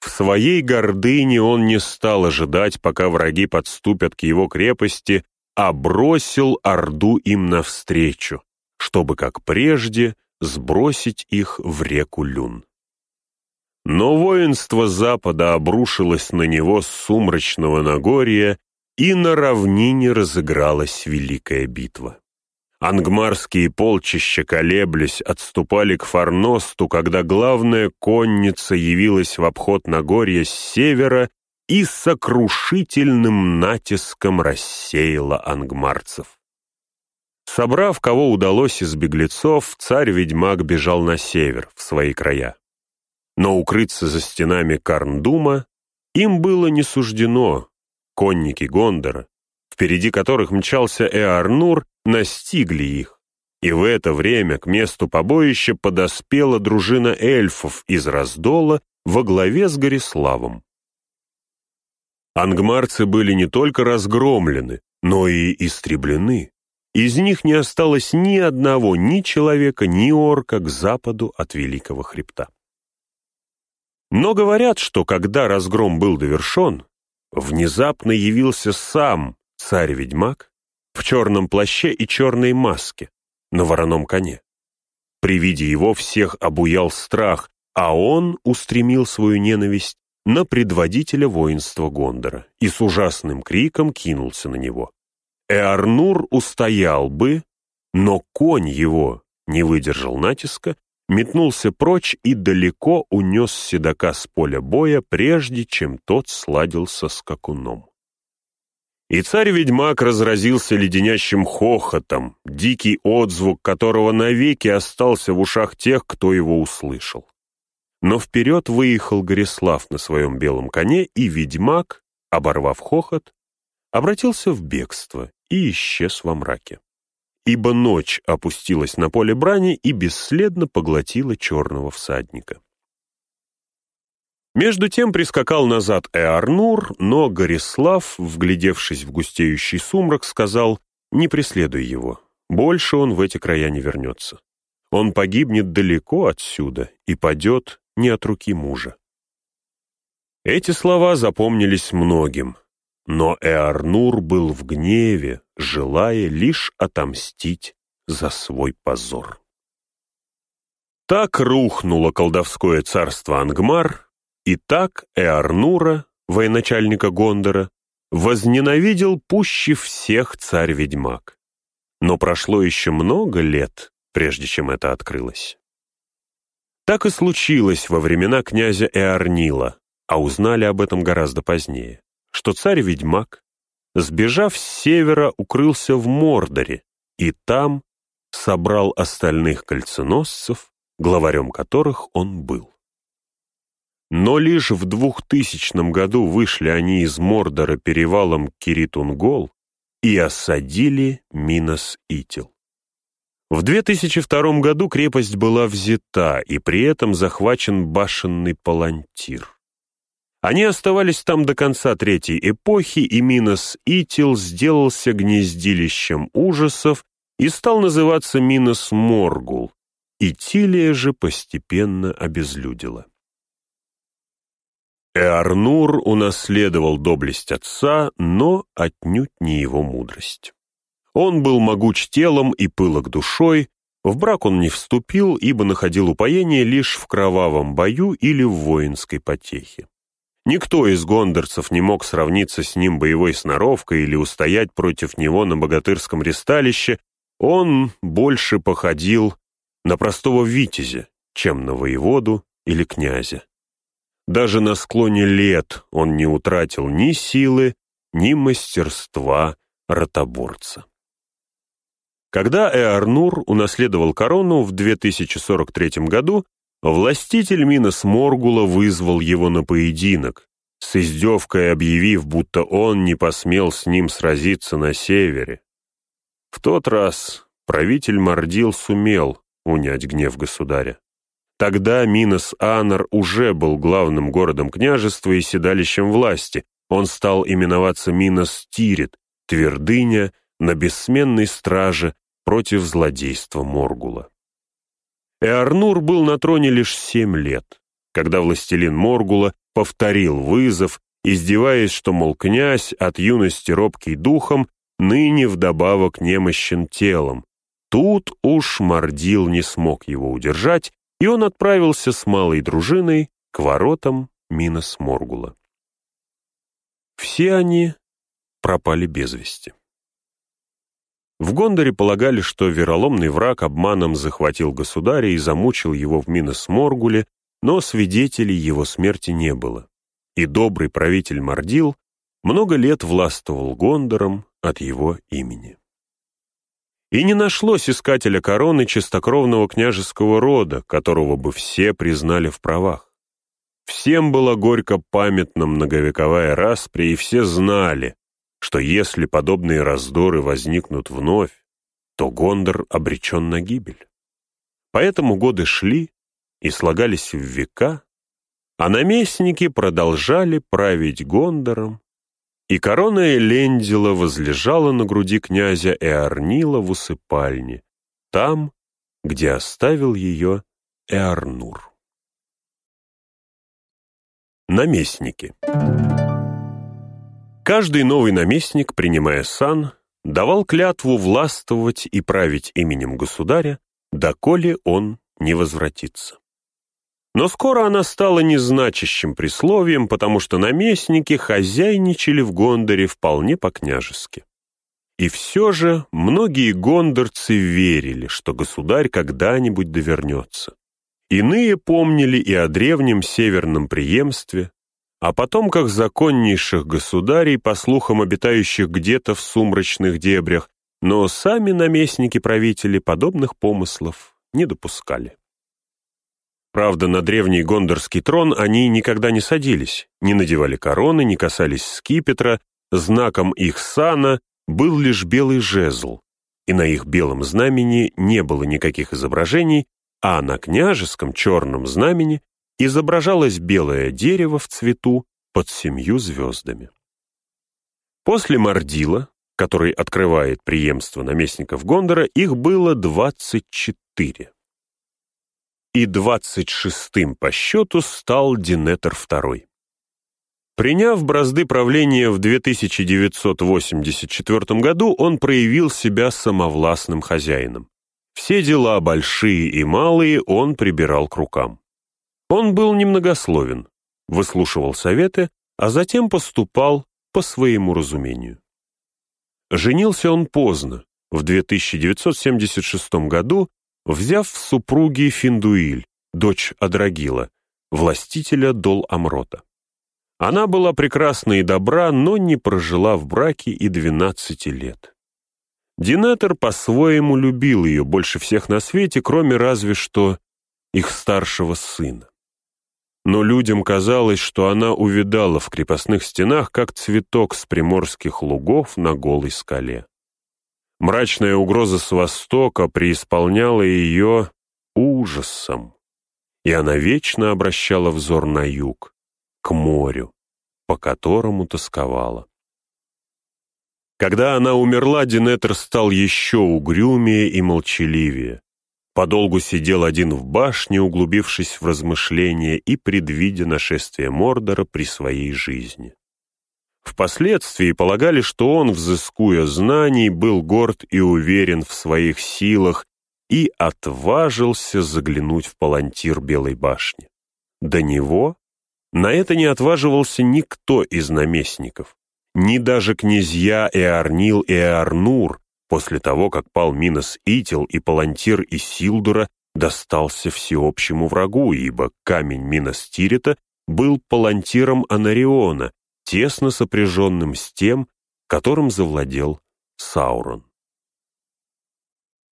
В своей гордыне он не стал ожидать, пока враги подступят к его крепости, а бросил Орду им навстречу, чтобы, как прежде, сбросить их в реку Люн. Но воинство Запада обрушилось на него с сумрачного Нагорья, и на равнине разыгралась великая битва. Ангмарские полчища, колеблясь, отступали к Фарносту, когда главная конница явилась в обход Нагорья с севера и сокрушительным натиском рассеяла ангмарцев. Собрав, кого удалось из беглецов, царь-ведьмак бежал на север, в свои края. Но укрыться за стенами Карндума им было не суждено. Конники Гондора, впереди которых мчался Эарнур, настигли их. И в это время к месту побоища подоспела дружина эльфов из Раздола во главе с Гориславом. Ангмарцы были не только разгромлены, но и истреблены. Из них не осталось ни одного, ни человека, ни орка к западу от Великого Хребта. Но говорят, что когда разгром был довершен, внезапно явился сам царь-ведьмак в черном плаще и черной маске на вороном коне. При виде его всех обуял страх, а он устремил свою ненависть на предводителя воинства Гондора и с ужасным криком кинулся на него. Эарнур устоял бы, но конь его не выдержал натиска, метнулся прочь и далеко унес седока с поля боя, прежде чем тот сладился с скакуном. И царь-ведьмак разразился леденящим хохотом, дикий отзвук которого навеки остался в ушах тех, кто его услышал. Но вперед выехал Горислав на своем белом коне, и ведьмак, оборвав хохот, обратился в бегство и исчез во мраке. Ибо ночь опустилась на поле брани и бесследно поглотила черного всадника. Между тем прискакал назад Эарнур, но Горислав, вглядевшись в густеющий сумрак, сказал «Не преследуй его, больше он в эти края не вернется. Он погибнет далеко отсюда и падет не от руки мужа. Эти слова запомнились многим, но Эарнур был в гневе, желая лишь отомстить за свой позор. Так рухнуло колдовское царство Ангмар, и так Эарнура, военачальника Гондора, возненавидел пуще всех царь-ведьмак. Но прошло еще много лет, прежде чем это открылось. Так и случилось во времена князя Эарнила, а узнали об этом гораздо позднее, что царь-ведьмак, сбежав с севера, укрылся в Мордоре и там собрал остальных кольценосцев, главарем которых он был. Но лишь в двухтысячном году вышли они из Мордора перевалом Киритунгол и осадили Минос-Итил. В 2002 году крепость была взята, и при этом захвачен башенный палантир. Они оставались там до конца Третьей эпохи, и Минос Итил сделался гнездилищем ужасов и стал называться Минос Моргул, и Тилия же постепенно обезлюдила. Эарнур унаследовал доблесть отца, но отнюдь не его мудрость. Он был могуч телом и пылок душой, в брак он не вступил, ибо находил упоение лишь в кровавом бою или в воинской потехе. Никто из гондорцев не мог сравниться с ним боевой сноровкой или устоять против него на богатырском ристалище, он больше походил на простого витязя, чем на воеводу или князя. Даже на склоне лет он не утратил ни силы, ни мастерства ротоборца. Когда Эарнур унаследовал корону в 2043 году, властитель Минос Моргула вызвал его на поединок, с издевкой объявив, будто он не посмел с ним сразиться на севере. В тот раз правитель Мордил сумел унять гнев государя. Тогда Минос Анор уже был главным городом княжества и седалищем власти. Он стал именоваться Минос Тирит, твердыня на бессменной страже против злодейства Моргула. Эарнур был на троне лишь семь лет, когда властелин Моргула повторил вызов, издеваясь, что, мол, князь от юности робкий духом, ныне вдобавок немощен телом. Тут уж Мордил не смог его удержать, и он отправился с малой дружиной к воротам Минос Моргула. Все они пропали без вести. В Гондоре полагали, что вероломный враг обманом захватил государя и замучил его в Минос Моргуле, но свидетелей его смерти не было. И добрый правитель Мордил много лет властвовал Гондором от его имени. И не нашлось искателя короны чистокровного княжеского рода, которого бы все признали в правах. Всем было горько памятна многовековая распря, и все знали, что если подобные раздоры возникнут вновь, то Гондор обречен на гибель. Поэтому годы шли, и слагались в века, а наместники продолжали править Гондором, и корона Элендила возлежала на груди князя Эарнила в усыпальне, там, где оставил ее Эарнур. Наместники Каждый новый наместник, принимая сан, давал клятву властвовать и править именем государя, доколе он не возвратится. Но скоро она стала незначащим присловием, потому что наместники хозяйничали в Гондоре вполне по-княжески. И все же многие гондорцы верили, что государь когда-нибудь довернется. Иные помнили и о древнем северном преемстве, о потомках законнейших государей, по слухам обитающих где-то в сумрачных дебрях, но сами наместники-правители подобных помыслов не допускали. Правда, на древний гондорский трон они никогда не садились, не надевали короны, не касались скипетра, знаком их сана был лишь белый жезл, и на их белом знамени не было никаких изображений, а на княжеском черном знамени изображалось белое дерево в цвету под семью звездами. После Мордила, который открывает преемство наместников Гондора, их было 24 и двадцать шестым по счету стал Динетер II. Приняв бразды правления в 2984 году, он проявил себя самовластным хозяином. Все дела, большие и малые, он прибирал к рукам. Он был немногословен, выслушивал советы, а затем поступал по своему разумению. Женился он поздно, в 2976 году, взяв в супруги Финдуиль, дочь Адрагила, властителя Дол-Амрота. Она была прекрасна и добра, но не прожила в браке и двенадцати лет. Динатор по-своему любил ее больше всех на свете, кроме разве что их старшего сына. Но людям казалось, что она увидала в крепостных стенах, как цветок с приморских лугов на голой скале. Мрачная угроза с востока преисполняла ее ужасом, и она вечно обращала взор на юг, к морю, по которому тосковала. Когда она умерла, Динетр стал еще угрюмее и молчаливее. Подолгу сидел один в башне, углубившись в размышления и предвидя нашествие Мордора при своей жизни. Впоследствии полагали, что он, взыскуя знаний, был горд и уверен в своих силах и отважился заглянуть в палантир Белой башни. До него на это не отваживался никто из наместников, ни даже князья Эарнил и Эарнур, после того, как пал Минос Итил и палантир Исилдура достался всеобщему врагу, ибо камень Минос Тирита был палантиром Анариона, тесно сопряженным с тем, которым завладел Саурон.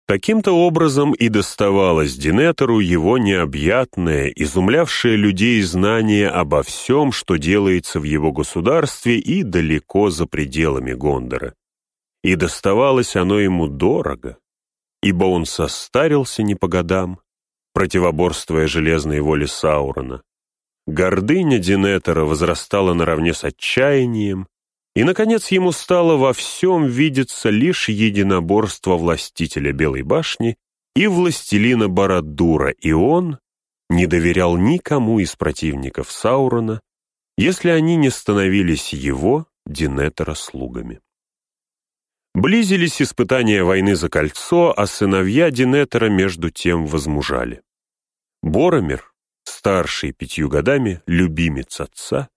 Таким-то образом и доставалось Динетору его необъятное, изумлявшее людей знание обо всем, что делается в его государстве и далеко за пределами Гондора. И доставалось оно ему дорого, ибо он состарился не по годам, противоборствуя железной воле Саурона. Гордыня Динетера возрастала наравне с отчаянием, и, наконец, ему стало во всем видеться лишь единоборство властителя Белой башни и властелина Барадура, и он не доверял никому из противников Саурона, если они не становились его, Динетера, слугами. Близились испытания войны за кольцо, а сыновья Динетера между тем возмужали. Боромир, старший пятью годами, любимец отца,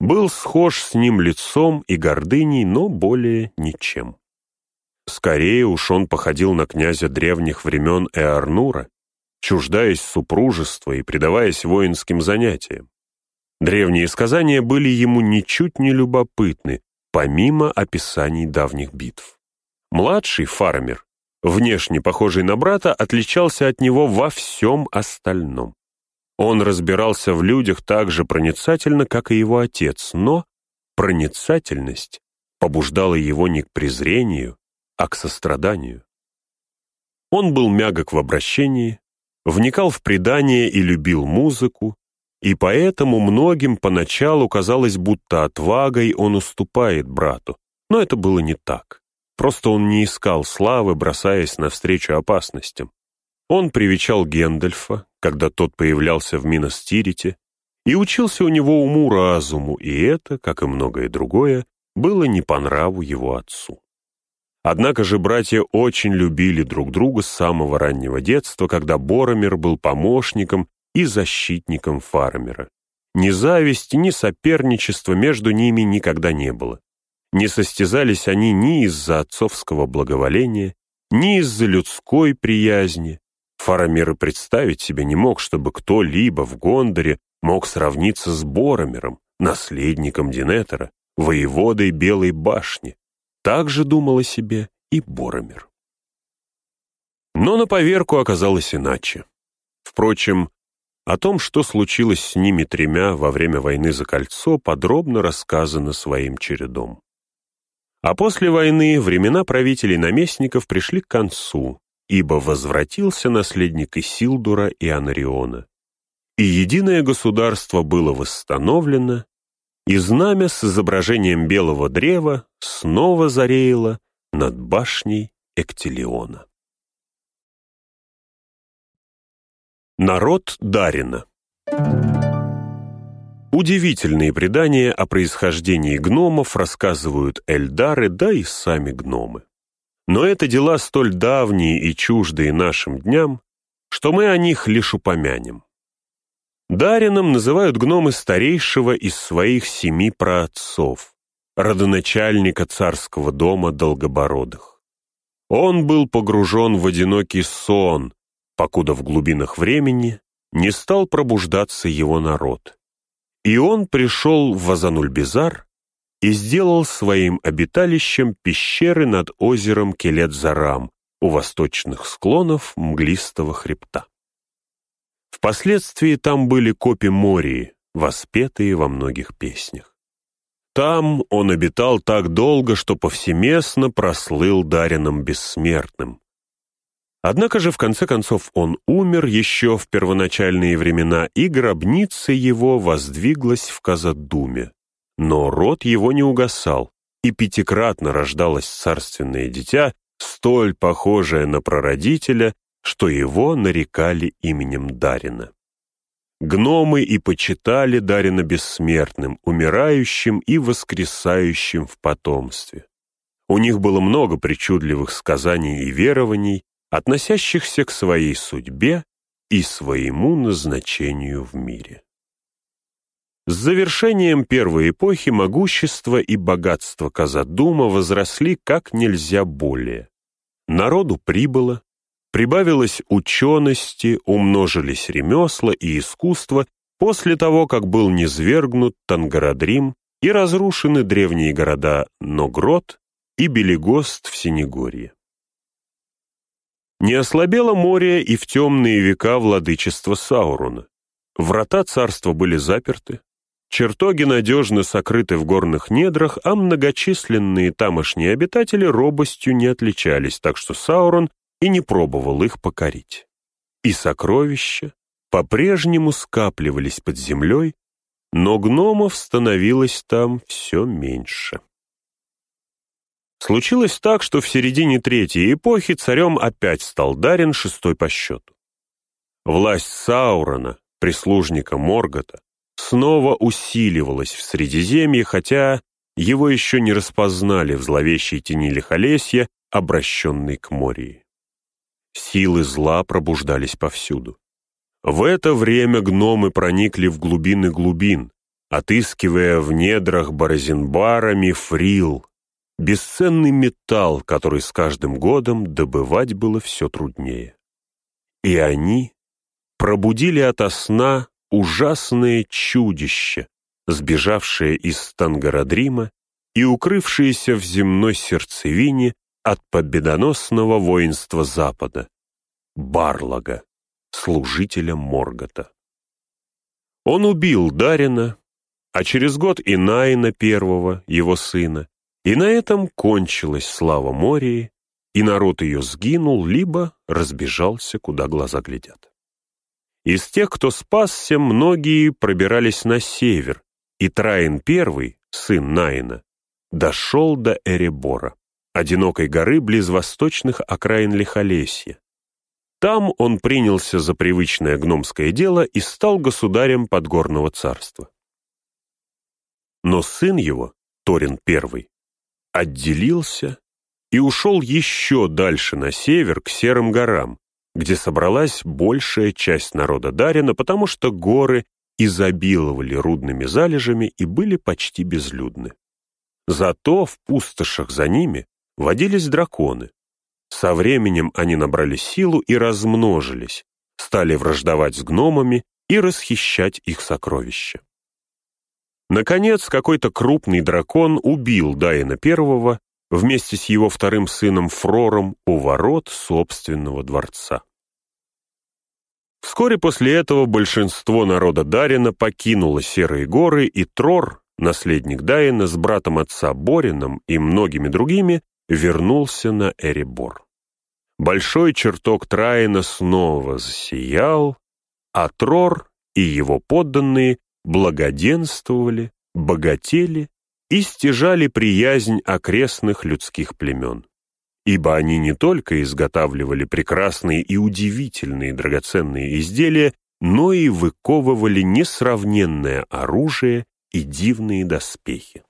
был схож с ним лицом и гордыней, но более ничем. Скорее уж он походил на князя древних времен Эарнура, чуждаясь супружества и предаваясь воинским занятиям. Древние сказания были ему ничуть не любопытны, помимо описаний давних битв. Младший фармер, внешне похожий на брата, отличался от него во всем остальном. Он разбирался в людях так же проницательно, как и его отец, но проницательность побуждала его не к презрению, а к состраданию. Он был мягок в обращении, вникал в предания и любил музыку, и поэтому многим поначалу казалось, будто отвагой он уступает брату, но это было не так. Просто он не искал славы, бросаясь навстречу опасностям. Он привечал Гендальфа, когда тот появлялся в Миностирите, и учился у него уму-разуму, и это, как и многое другое, было не по нраву его отцу. Однако же братья очень любили друг друга с самого раннего детства, когда Боромер был помощником и защитником фармера. Ни зависти, ни соперничества между ними никогда не было. Не состязались они ни из-за отцовского благоволения, ни из-за людской приязни, Фарамир и представить себе не мог, чтобы кто-либо в Гондоре мог сравниться с Боромером, наследником Динетера, воеводой Белой башни. Так же думал о себе и Боромер. Но на поверку оказалось иначе. Впрочем, о том, что случилось с ними тремя во время войны за кольцо, подробно рассказано своим чередом. А после войны времена правителей-наместников пришли к концу, ибо возвратился наследник Исилдура и Анариона. И единое государство было восстановлено, и знамя с изображением белого древа снова зареяло над башней Эктилиона. Народ Дарина Удивительные предания о происхождении гномов рассказывают эльдары, да и сами гномы. Но это дела столь давние и чуждые нашим дням, что мы о них лишь упомянем. Дарином называют гномы старейшего из своих семи праотцов, родоначальника царского дома Долгобородых. Он был погружен в одинокий сон, покуда в глубинах времени не стал пробуждаться его народ. И он пришел в Вазанульбизар и сделал своим обиталищем пещеры над озером Келет-Зарам у восточных склонов мглистого хребта. Впоследствии там были копи Мории, воспетые во многих песнях. Там он обитал так долго, что повсеместно прослыл Дарином бессмертным. Однако же в конце концов он умер еще в первоначальные времена, и гробница его воздвиглась в Казадуме, но род его не угасал, и пятикратно рождалось царственное дитя, столь похожее на прародителя, что его нарекали именем Дарина. Гномы и почитали Дарина бессмертным, умирающим и воскресающим в потомстве. У них было много причудливых сказаний и верований, относящихся к своей судьбе и своему назначению в мире. С завершением первой эпохи могущество и богатство Казадума возросли как нельзя более. Народу прибыло, прибавилось учености, умножились ремесла и искусство после того, как был низвергнут Тангарадрим и разрушены древние города Ногрод и Белигост в Синегорье. Не ослабело море и в темные века владычества Саурона. Врата царства были заперты, чертоги надежно сокрыты в горных недрах, а многочисленные тамошние обитатели робостью не отличались, так что Саурон и не пробовал их покорить. И сокровища по-прежнему скапливались под землей, но гномов становилось там все меньше. Случилось так, что в середине Третьей эпохи царем опять стал Дарин шестой по счету. Власть Саурона, прислужника Моргота, снова усиливалась в Средиземье, хотя его еще не распознали в зловещей тени лихолесья, обращенной к Мории. Силы зла пробуждались повсюду. В это время гномы проникли в глубины глубин, отыскивая в недрах Борозенбара мифрил, бесценный металл, который с каждым годом добывать было все труднее. И они пробудили ото сна ужасное чудище, сбежавшее из Стангарадрима и укрывшееся в земной сердцевине от победоносного воинства Запада, Барлага, служителя Моргота. Он убил Дарина, а через год и Найна первого, его сына, и на этом кончилась слава Мории, и народ ее сгинул, либо разбежался, куда глаза глядят. Из тех, кто спасся, многие пробирались на север, и Траин I, сын Наина, дошел до Эребора, одинокой горы близ восточных окраин Лихолесья. Там он принялся за привычное гномское дело и стал государем Подгорного царства. Но сын его, Торин I, отделился и ушел еще дальше на север, к Серым горам, где собралась большая часть народа Дарина, потому что горы изобиловали рудными залежами и были почти безлюдны. Зато в пустошах за ними водились драконы. Со временем они набрали силу и размножились, стали враждовать с гномами и расхищать их сокровища. Наконец, какой-то крупный дракон убил Дайна Первого вместе с его вторым сыном Фрором у ворот собственного дворца. Вскоре после этого большинство народа Дарина покинуло Серые горы, и Трор, наследник Дайна, с братом отца Борином и многими другими, вернулся на Эребор. Большой чертог Траина снова засиял, а Трор и его подданные благоденствовали, богатели и стяжали приязнь окрестных людских племен. Ибо они не только изготавливали прекрасные и удивительные драгоценные изделия, но и выковывали несравненное оружие и дивные доспехи.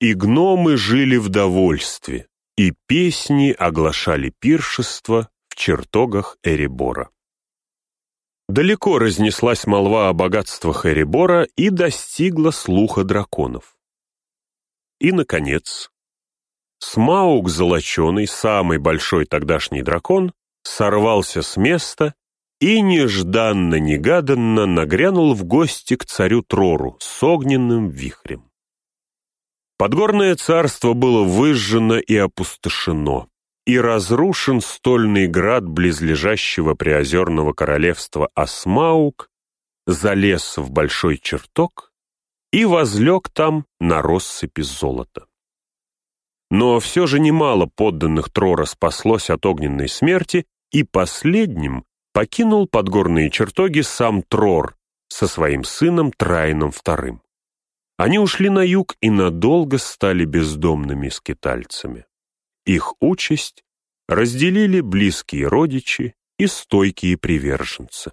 И гномы жили в довольстве, и песни оглашали пиршество в чертогах Эребора. Далеко разнеслась молва о богатствах Эребора и достигла слуха драконов. И, наконец, Смаук Золоченый, самый большой тогдашний дракон, сорвался с места и нежданно-негаданно нагрянул в гости к царю Трору с огненным вихрем. Подгорное царство было выжжено и опустошено и разрушен стольный град близлежащего приозерного королевства Асмаук, залез в большой чертог и возлег там на россыпи золота. Но все же немало подданных Трора спаслось от огненной смерти, и последним покинул подгорные чертоги сам Трор со своим сыном Трайном II. Они ушли на юг и надолго стали бездомными скитальцами. Их участь разделили близкие родичи и стойкие приверженцы.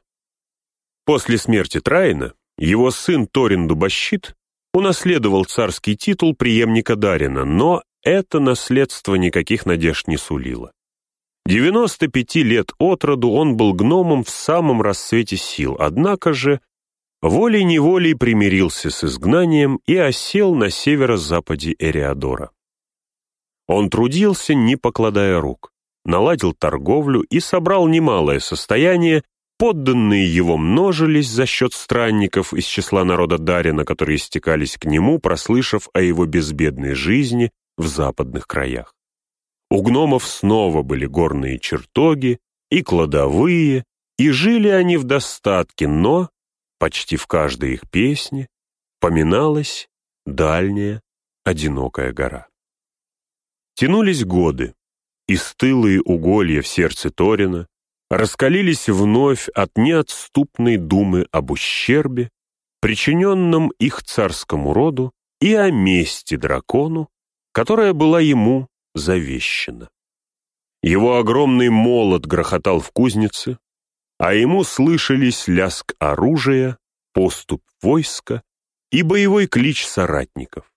После смерти Траина его сын Торин Дубощит унаследовал царский титул преемника Дарина, но это наследство никаких надежд не сулило. 95 лет от роду он был гномом в самом расцвете сил, однако же волей-неволей примирился с изгнанием и осел на северо-западе Эриадора. Он трудился, не покладая рук, наладил торговлю и собрал немалое состояние, Подданные его множились за счет странников из числа народа Дарина, которые стекались к нему, прослышав о его безбедной жизни в западных краях. У гномов снова были горные чертоги и кладовые, и жили они в достатке, но почти в каждой их песне поминалась дальняя одинокая гора. Тянулись годы, и стылые уголья в сердце Торина раскалились вновь от неотступной думы об ущербе, причиненном их царскому роду, и о мести дракону, которая была ему завещена. Его огромный молот грохотал в кузнице, а ему слышались ляск оружия, поступ войска и боевой клич соратников.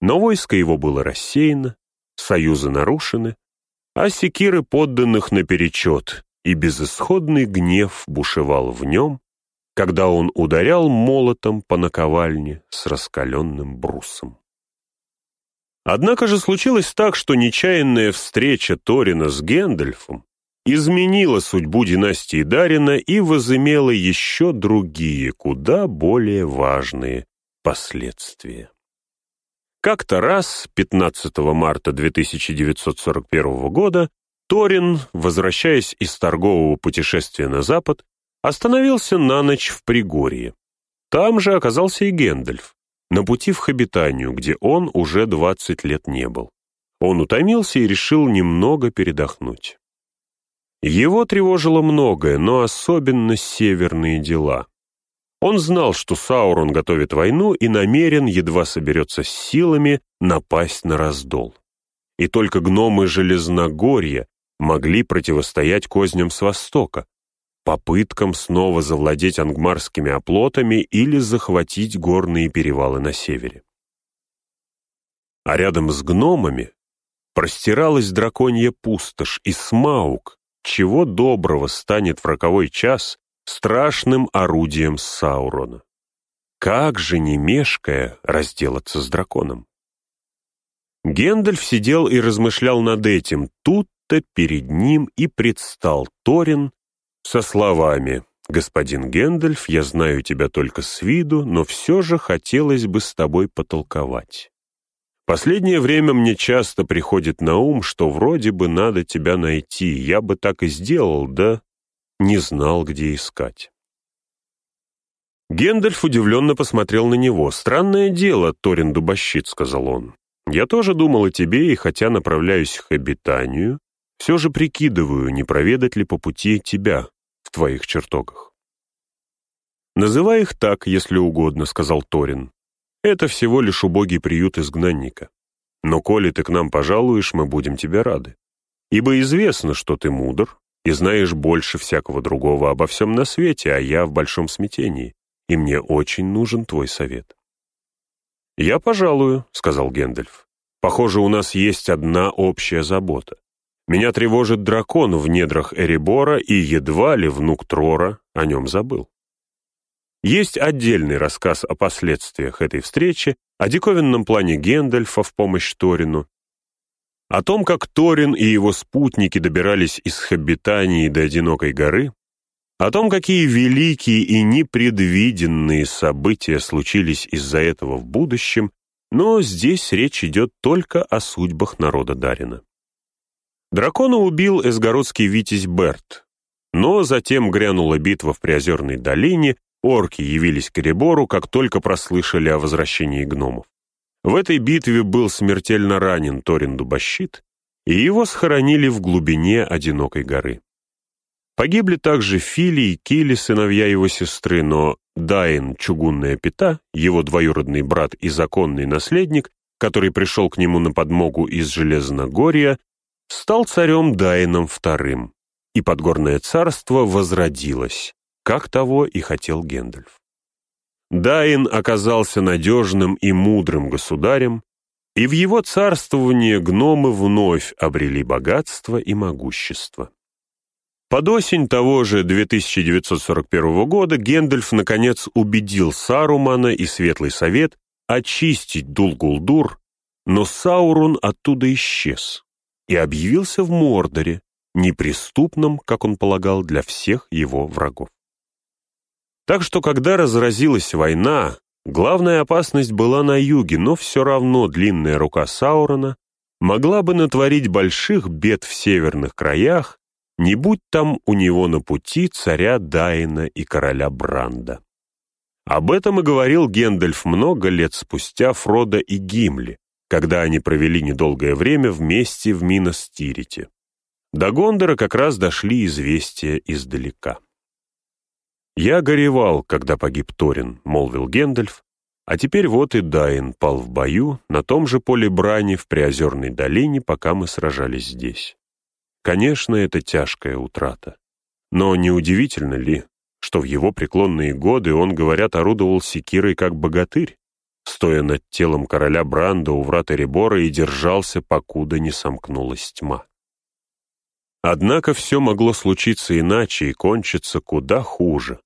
Но войско его было рассеяно, союзы нарушены, а секиры подданных наперечет, и безысходный гнев бушевал в нем, когда он ударял молотом по наковальне с раскаленным брусом. Однако же случилось так, что нечаянная встреча Торина с Гендальфом изменила судьбу династии Дарина и возымела еще другие, куда более важные последствия. Как-то раз, 15 марта 2941 года, Торин, возвращаясь из торгового путешествия на запад, остановился на ночь в Пригорье. Там же оказался и Гендальф, на пути в Хобитанию, где он уже 20 лет не был. Он утомился и решил немного передохнуть. Его тревожило многое, но особенно северные дела. Он знал, что Саурон готовит войну и намерен, едва соберется с силами, напасть на раздол. И только гномы Железногорья могли противостоять козням с востока, попыткам снова завладеть ангмарскими оплотами или захватить горные перевалы на севере. А рядом с гномами простиралась драконья пустошь, и Смаук, чего доброго станет в роковой час страшным орудием Саурона. Как же, не мешкая, разделаться с драконом? Гендальф сидел и размышлял над этим. Тут будто перед ним и предстал Торин со словами «Господин Гэндальф, я знаю тебя только с виду, но все же хотелось бы с тобой потолковать. Последнее время мне часто приходит на ум, что вроде бы надо тебя найти, я бы так и сделал, да не знал, где искать». Гендальф удивленно посмотрел на него. «Странное дело, Торин Дубощит», — сказал он. «Я тоже думал о тебе, и хотя направляюсь к обитанию, все же прикидываю, не проведать ли по пути тебя в твоих чертогах. «Называй их так, если угодно», — сказал Торин. «Это всего лишь убогий приют изгнанника. Но коли ты к нам пожалуешь, мы будем тебе рады. Ибо известно, что ты мудр и знаешь больше всякого другого обо всем на свете, а я в большом смятении, и мне очень нужен твой совет». «Я пожалую», — сказал Гэндальф. «Похоже, у нас есть одна общая забота. Меня тревожит дракон в недрах Эребора, и едва ли внук Трора о нем забыл. Есть отдельный рассказ о последствиях этой встречи, о диковинном плане Гендальфа в помощь Торину, о том, как Торин и его спутники добирались из Хоббитании до Одинокой горы, о том, какие великие и непредвиденные события случились из-за этого в будущем, но здесь речь идет только о судьбах народа Дарина. Дракона убил эсгородский витязь Берт. Но затем грянула битва в Приозерной долине, орки явились к Эребору, как только прослышали о возвращении гномов. В этой битве был смертельно ранен Торин Дубощит, и его схоронили в глубине одинокой горы. Погибли также Фили и Кили, сыновья его сестры, но Дайн, чугунная пята, его двоюродный брат и законный наследник, который пришел к нему на подмогу из Железногорья, стал царем Дайном II, и Подгорное царство возродилось, как того и хотел Гендальф. Дайн оказался надежным и мудрым государем, и в его царствовании гномы вновь обрели богатство и могущество. Под осень того же 2941 года Гендальф наконец убедил Сарумана и Светлый Совет очистить Дулгулдур, но Саурон оттуда исчез и объявился в Мордоре, неприступном, как он полагал, для всех его врагов. Так что, когда разразилась война, главная опасность была на юге, но все равно длинная рука Саурона могла бы натворить больших бед в северных краях, не будь там у него на пути царя Дайна и короля Бранда. Об этом и говорил Гендальф много лет спустя Фрода и Гимли, когда они провели недолгое время вместе в Минос-Тирите. До Гондора как раз дошли известия издалека. «Я горевал, когда погиб Торин», — молвил Гендальф, «а теперь вот и Дайн пал в бою на том же поле брани в Приозерной долине, пока мы сражались здесь. Конечно, это тяжкая утрата. Но неудивительно ли, что в его преклонные годы он, говорят, орудовал секирой как богатырь, стоя над телом короля Бранда у врат Эребора и держался, покуда не сомкнулась тьма. Однако все могло случиться иначе и кончиться куда хуже.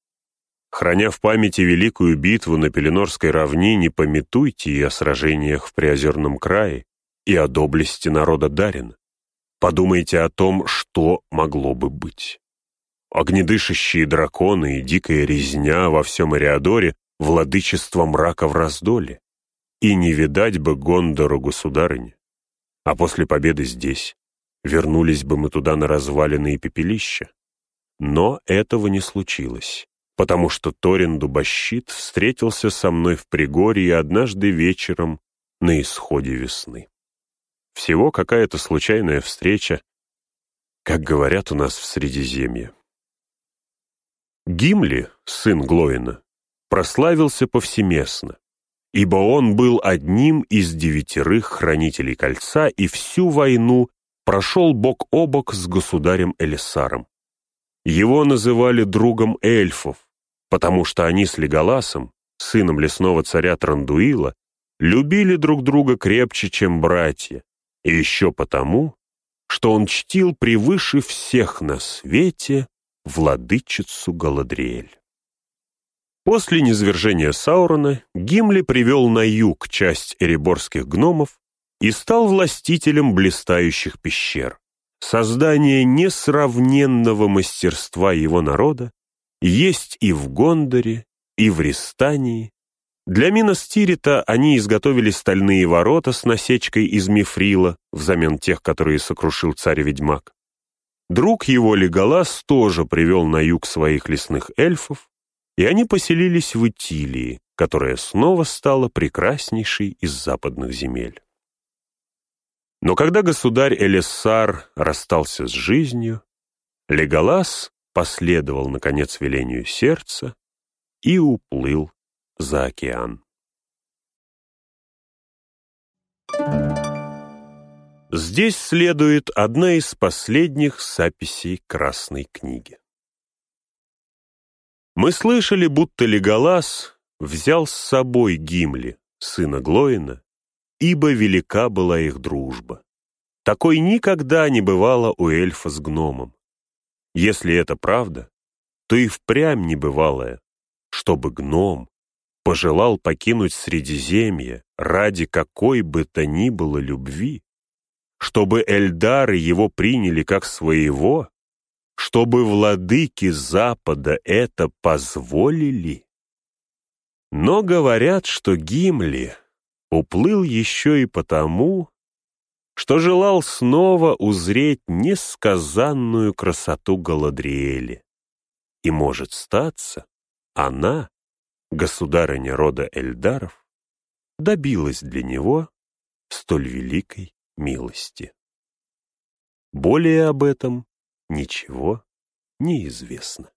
Храня в памяти великую битву на Пеленорской равнине, пометуйте и о сражениях в Приозерном крае, и о доблести народа Дарина. Подумайте о том, что могло бы быть. Огнедышащие драконы и дикая резня во всем Ариадоре, владычество мрака в раздоле. И не видать бы Гондору государыне. А после победы здесь Вернулись бы мы туда на развалины и пепелища. Но этого не случилось, потому что Торин Дубощит встретился со мной в Пригорье однажды вечером на исходе весны. Всего какая-то случайная встреча, как говорят у нас в Средиземье. Гимли, сын Глоина, прославился повсеместно, ибо он был одним из девятерых хранителей кольца и всю войну прошел бок о бок с государем Элисаром. Его называли другом эльфов, потому что они с Леголасом, сыном лесного царя Трандуила, любили друг друга крепче, чем братья, и еще потому, что он чтил превыше всех на свете владычицу Галадриэль. После низвержения Саурона Гимли привел на юг часть эреборских гномов и стал властителем блистающих пещер. Создание несравненного мастерства его народа есть и в Гондоре, и в Ристании. Для Миностирита они изготовили стальные ворота с насечкой из мифрила взамен тех, которые сокрушил царь-ведьмак. Друг его Леголас тоже привел на юг своих лесных эльфов, и они поселились в Итилии, которая снова стала прекраснейшей из западных земель. Но когда государь Элиссар расстался с жизнью, Леголас последовал, наконец, велению сердца и уплыл за океан. Здесь следует одна из последних записей Красной книги. Мы слышали, будто Леголас взял с собой Гимли, сына Глоина, ибо велика была их дружба. Такой никогда не бывало у эльфа с гномом. Если это правда, то и впрямь небывалое, чтобы гном пожелал покинуть Средиземье ради какой бы то ни было любви, чтобы эльдары его приняли как своего, чтобы владыки Запада это позволили. Но говорят, что Гимли уплыл еще и потому, что желал снова узреть несказанную красоту Галадриэли. И, может статься, она, государыня рода Эльдаров, добилась для него столь великой милости. Более об этом ничего не известно.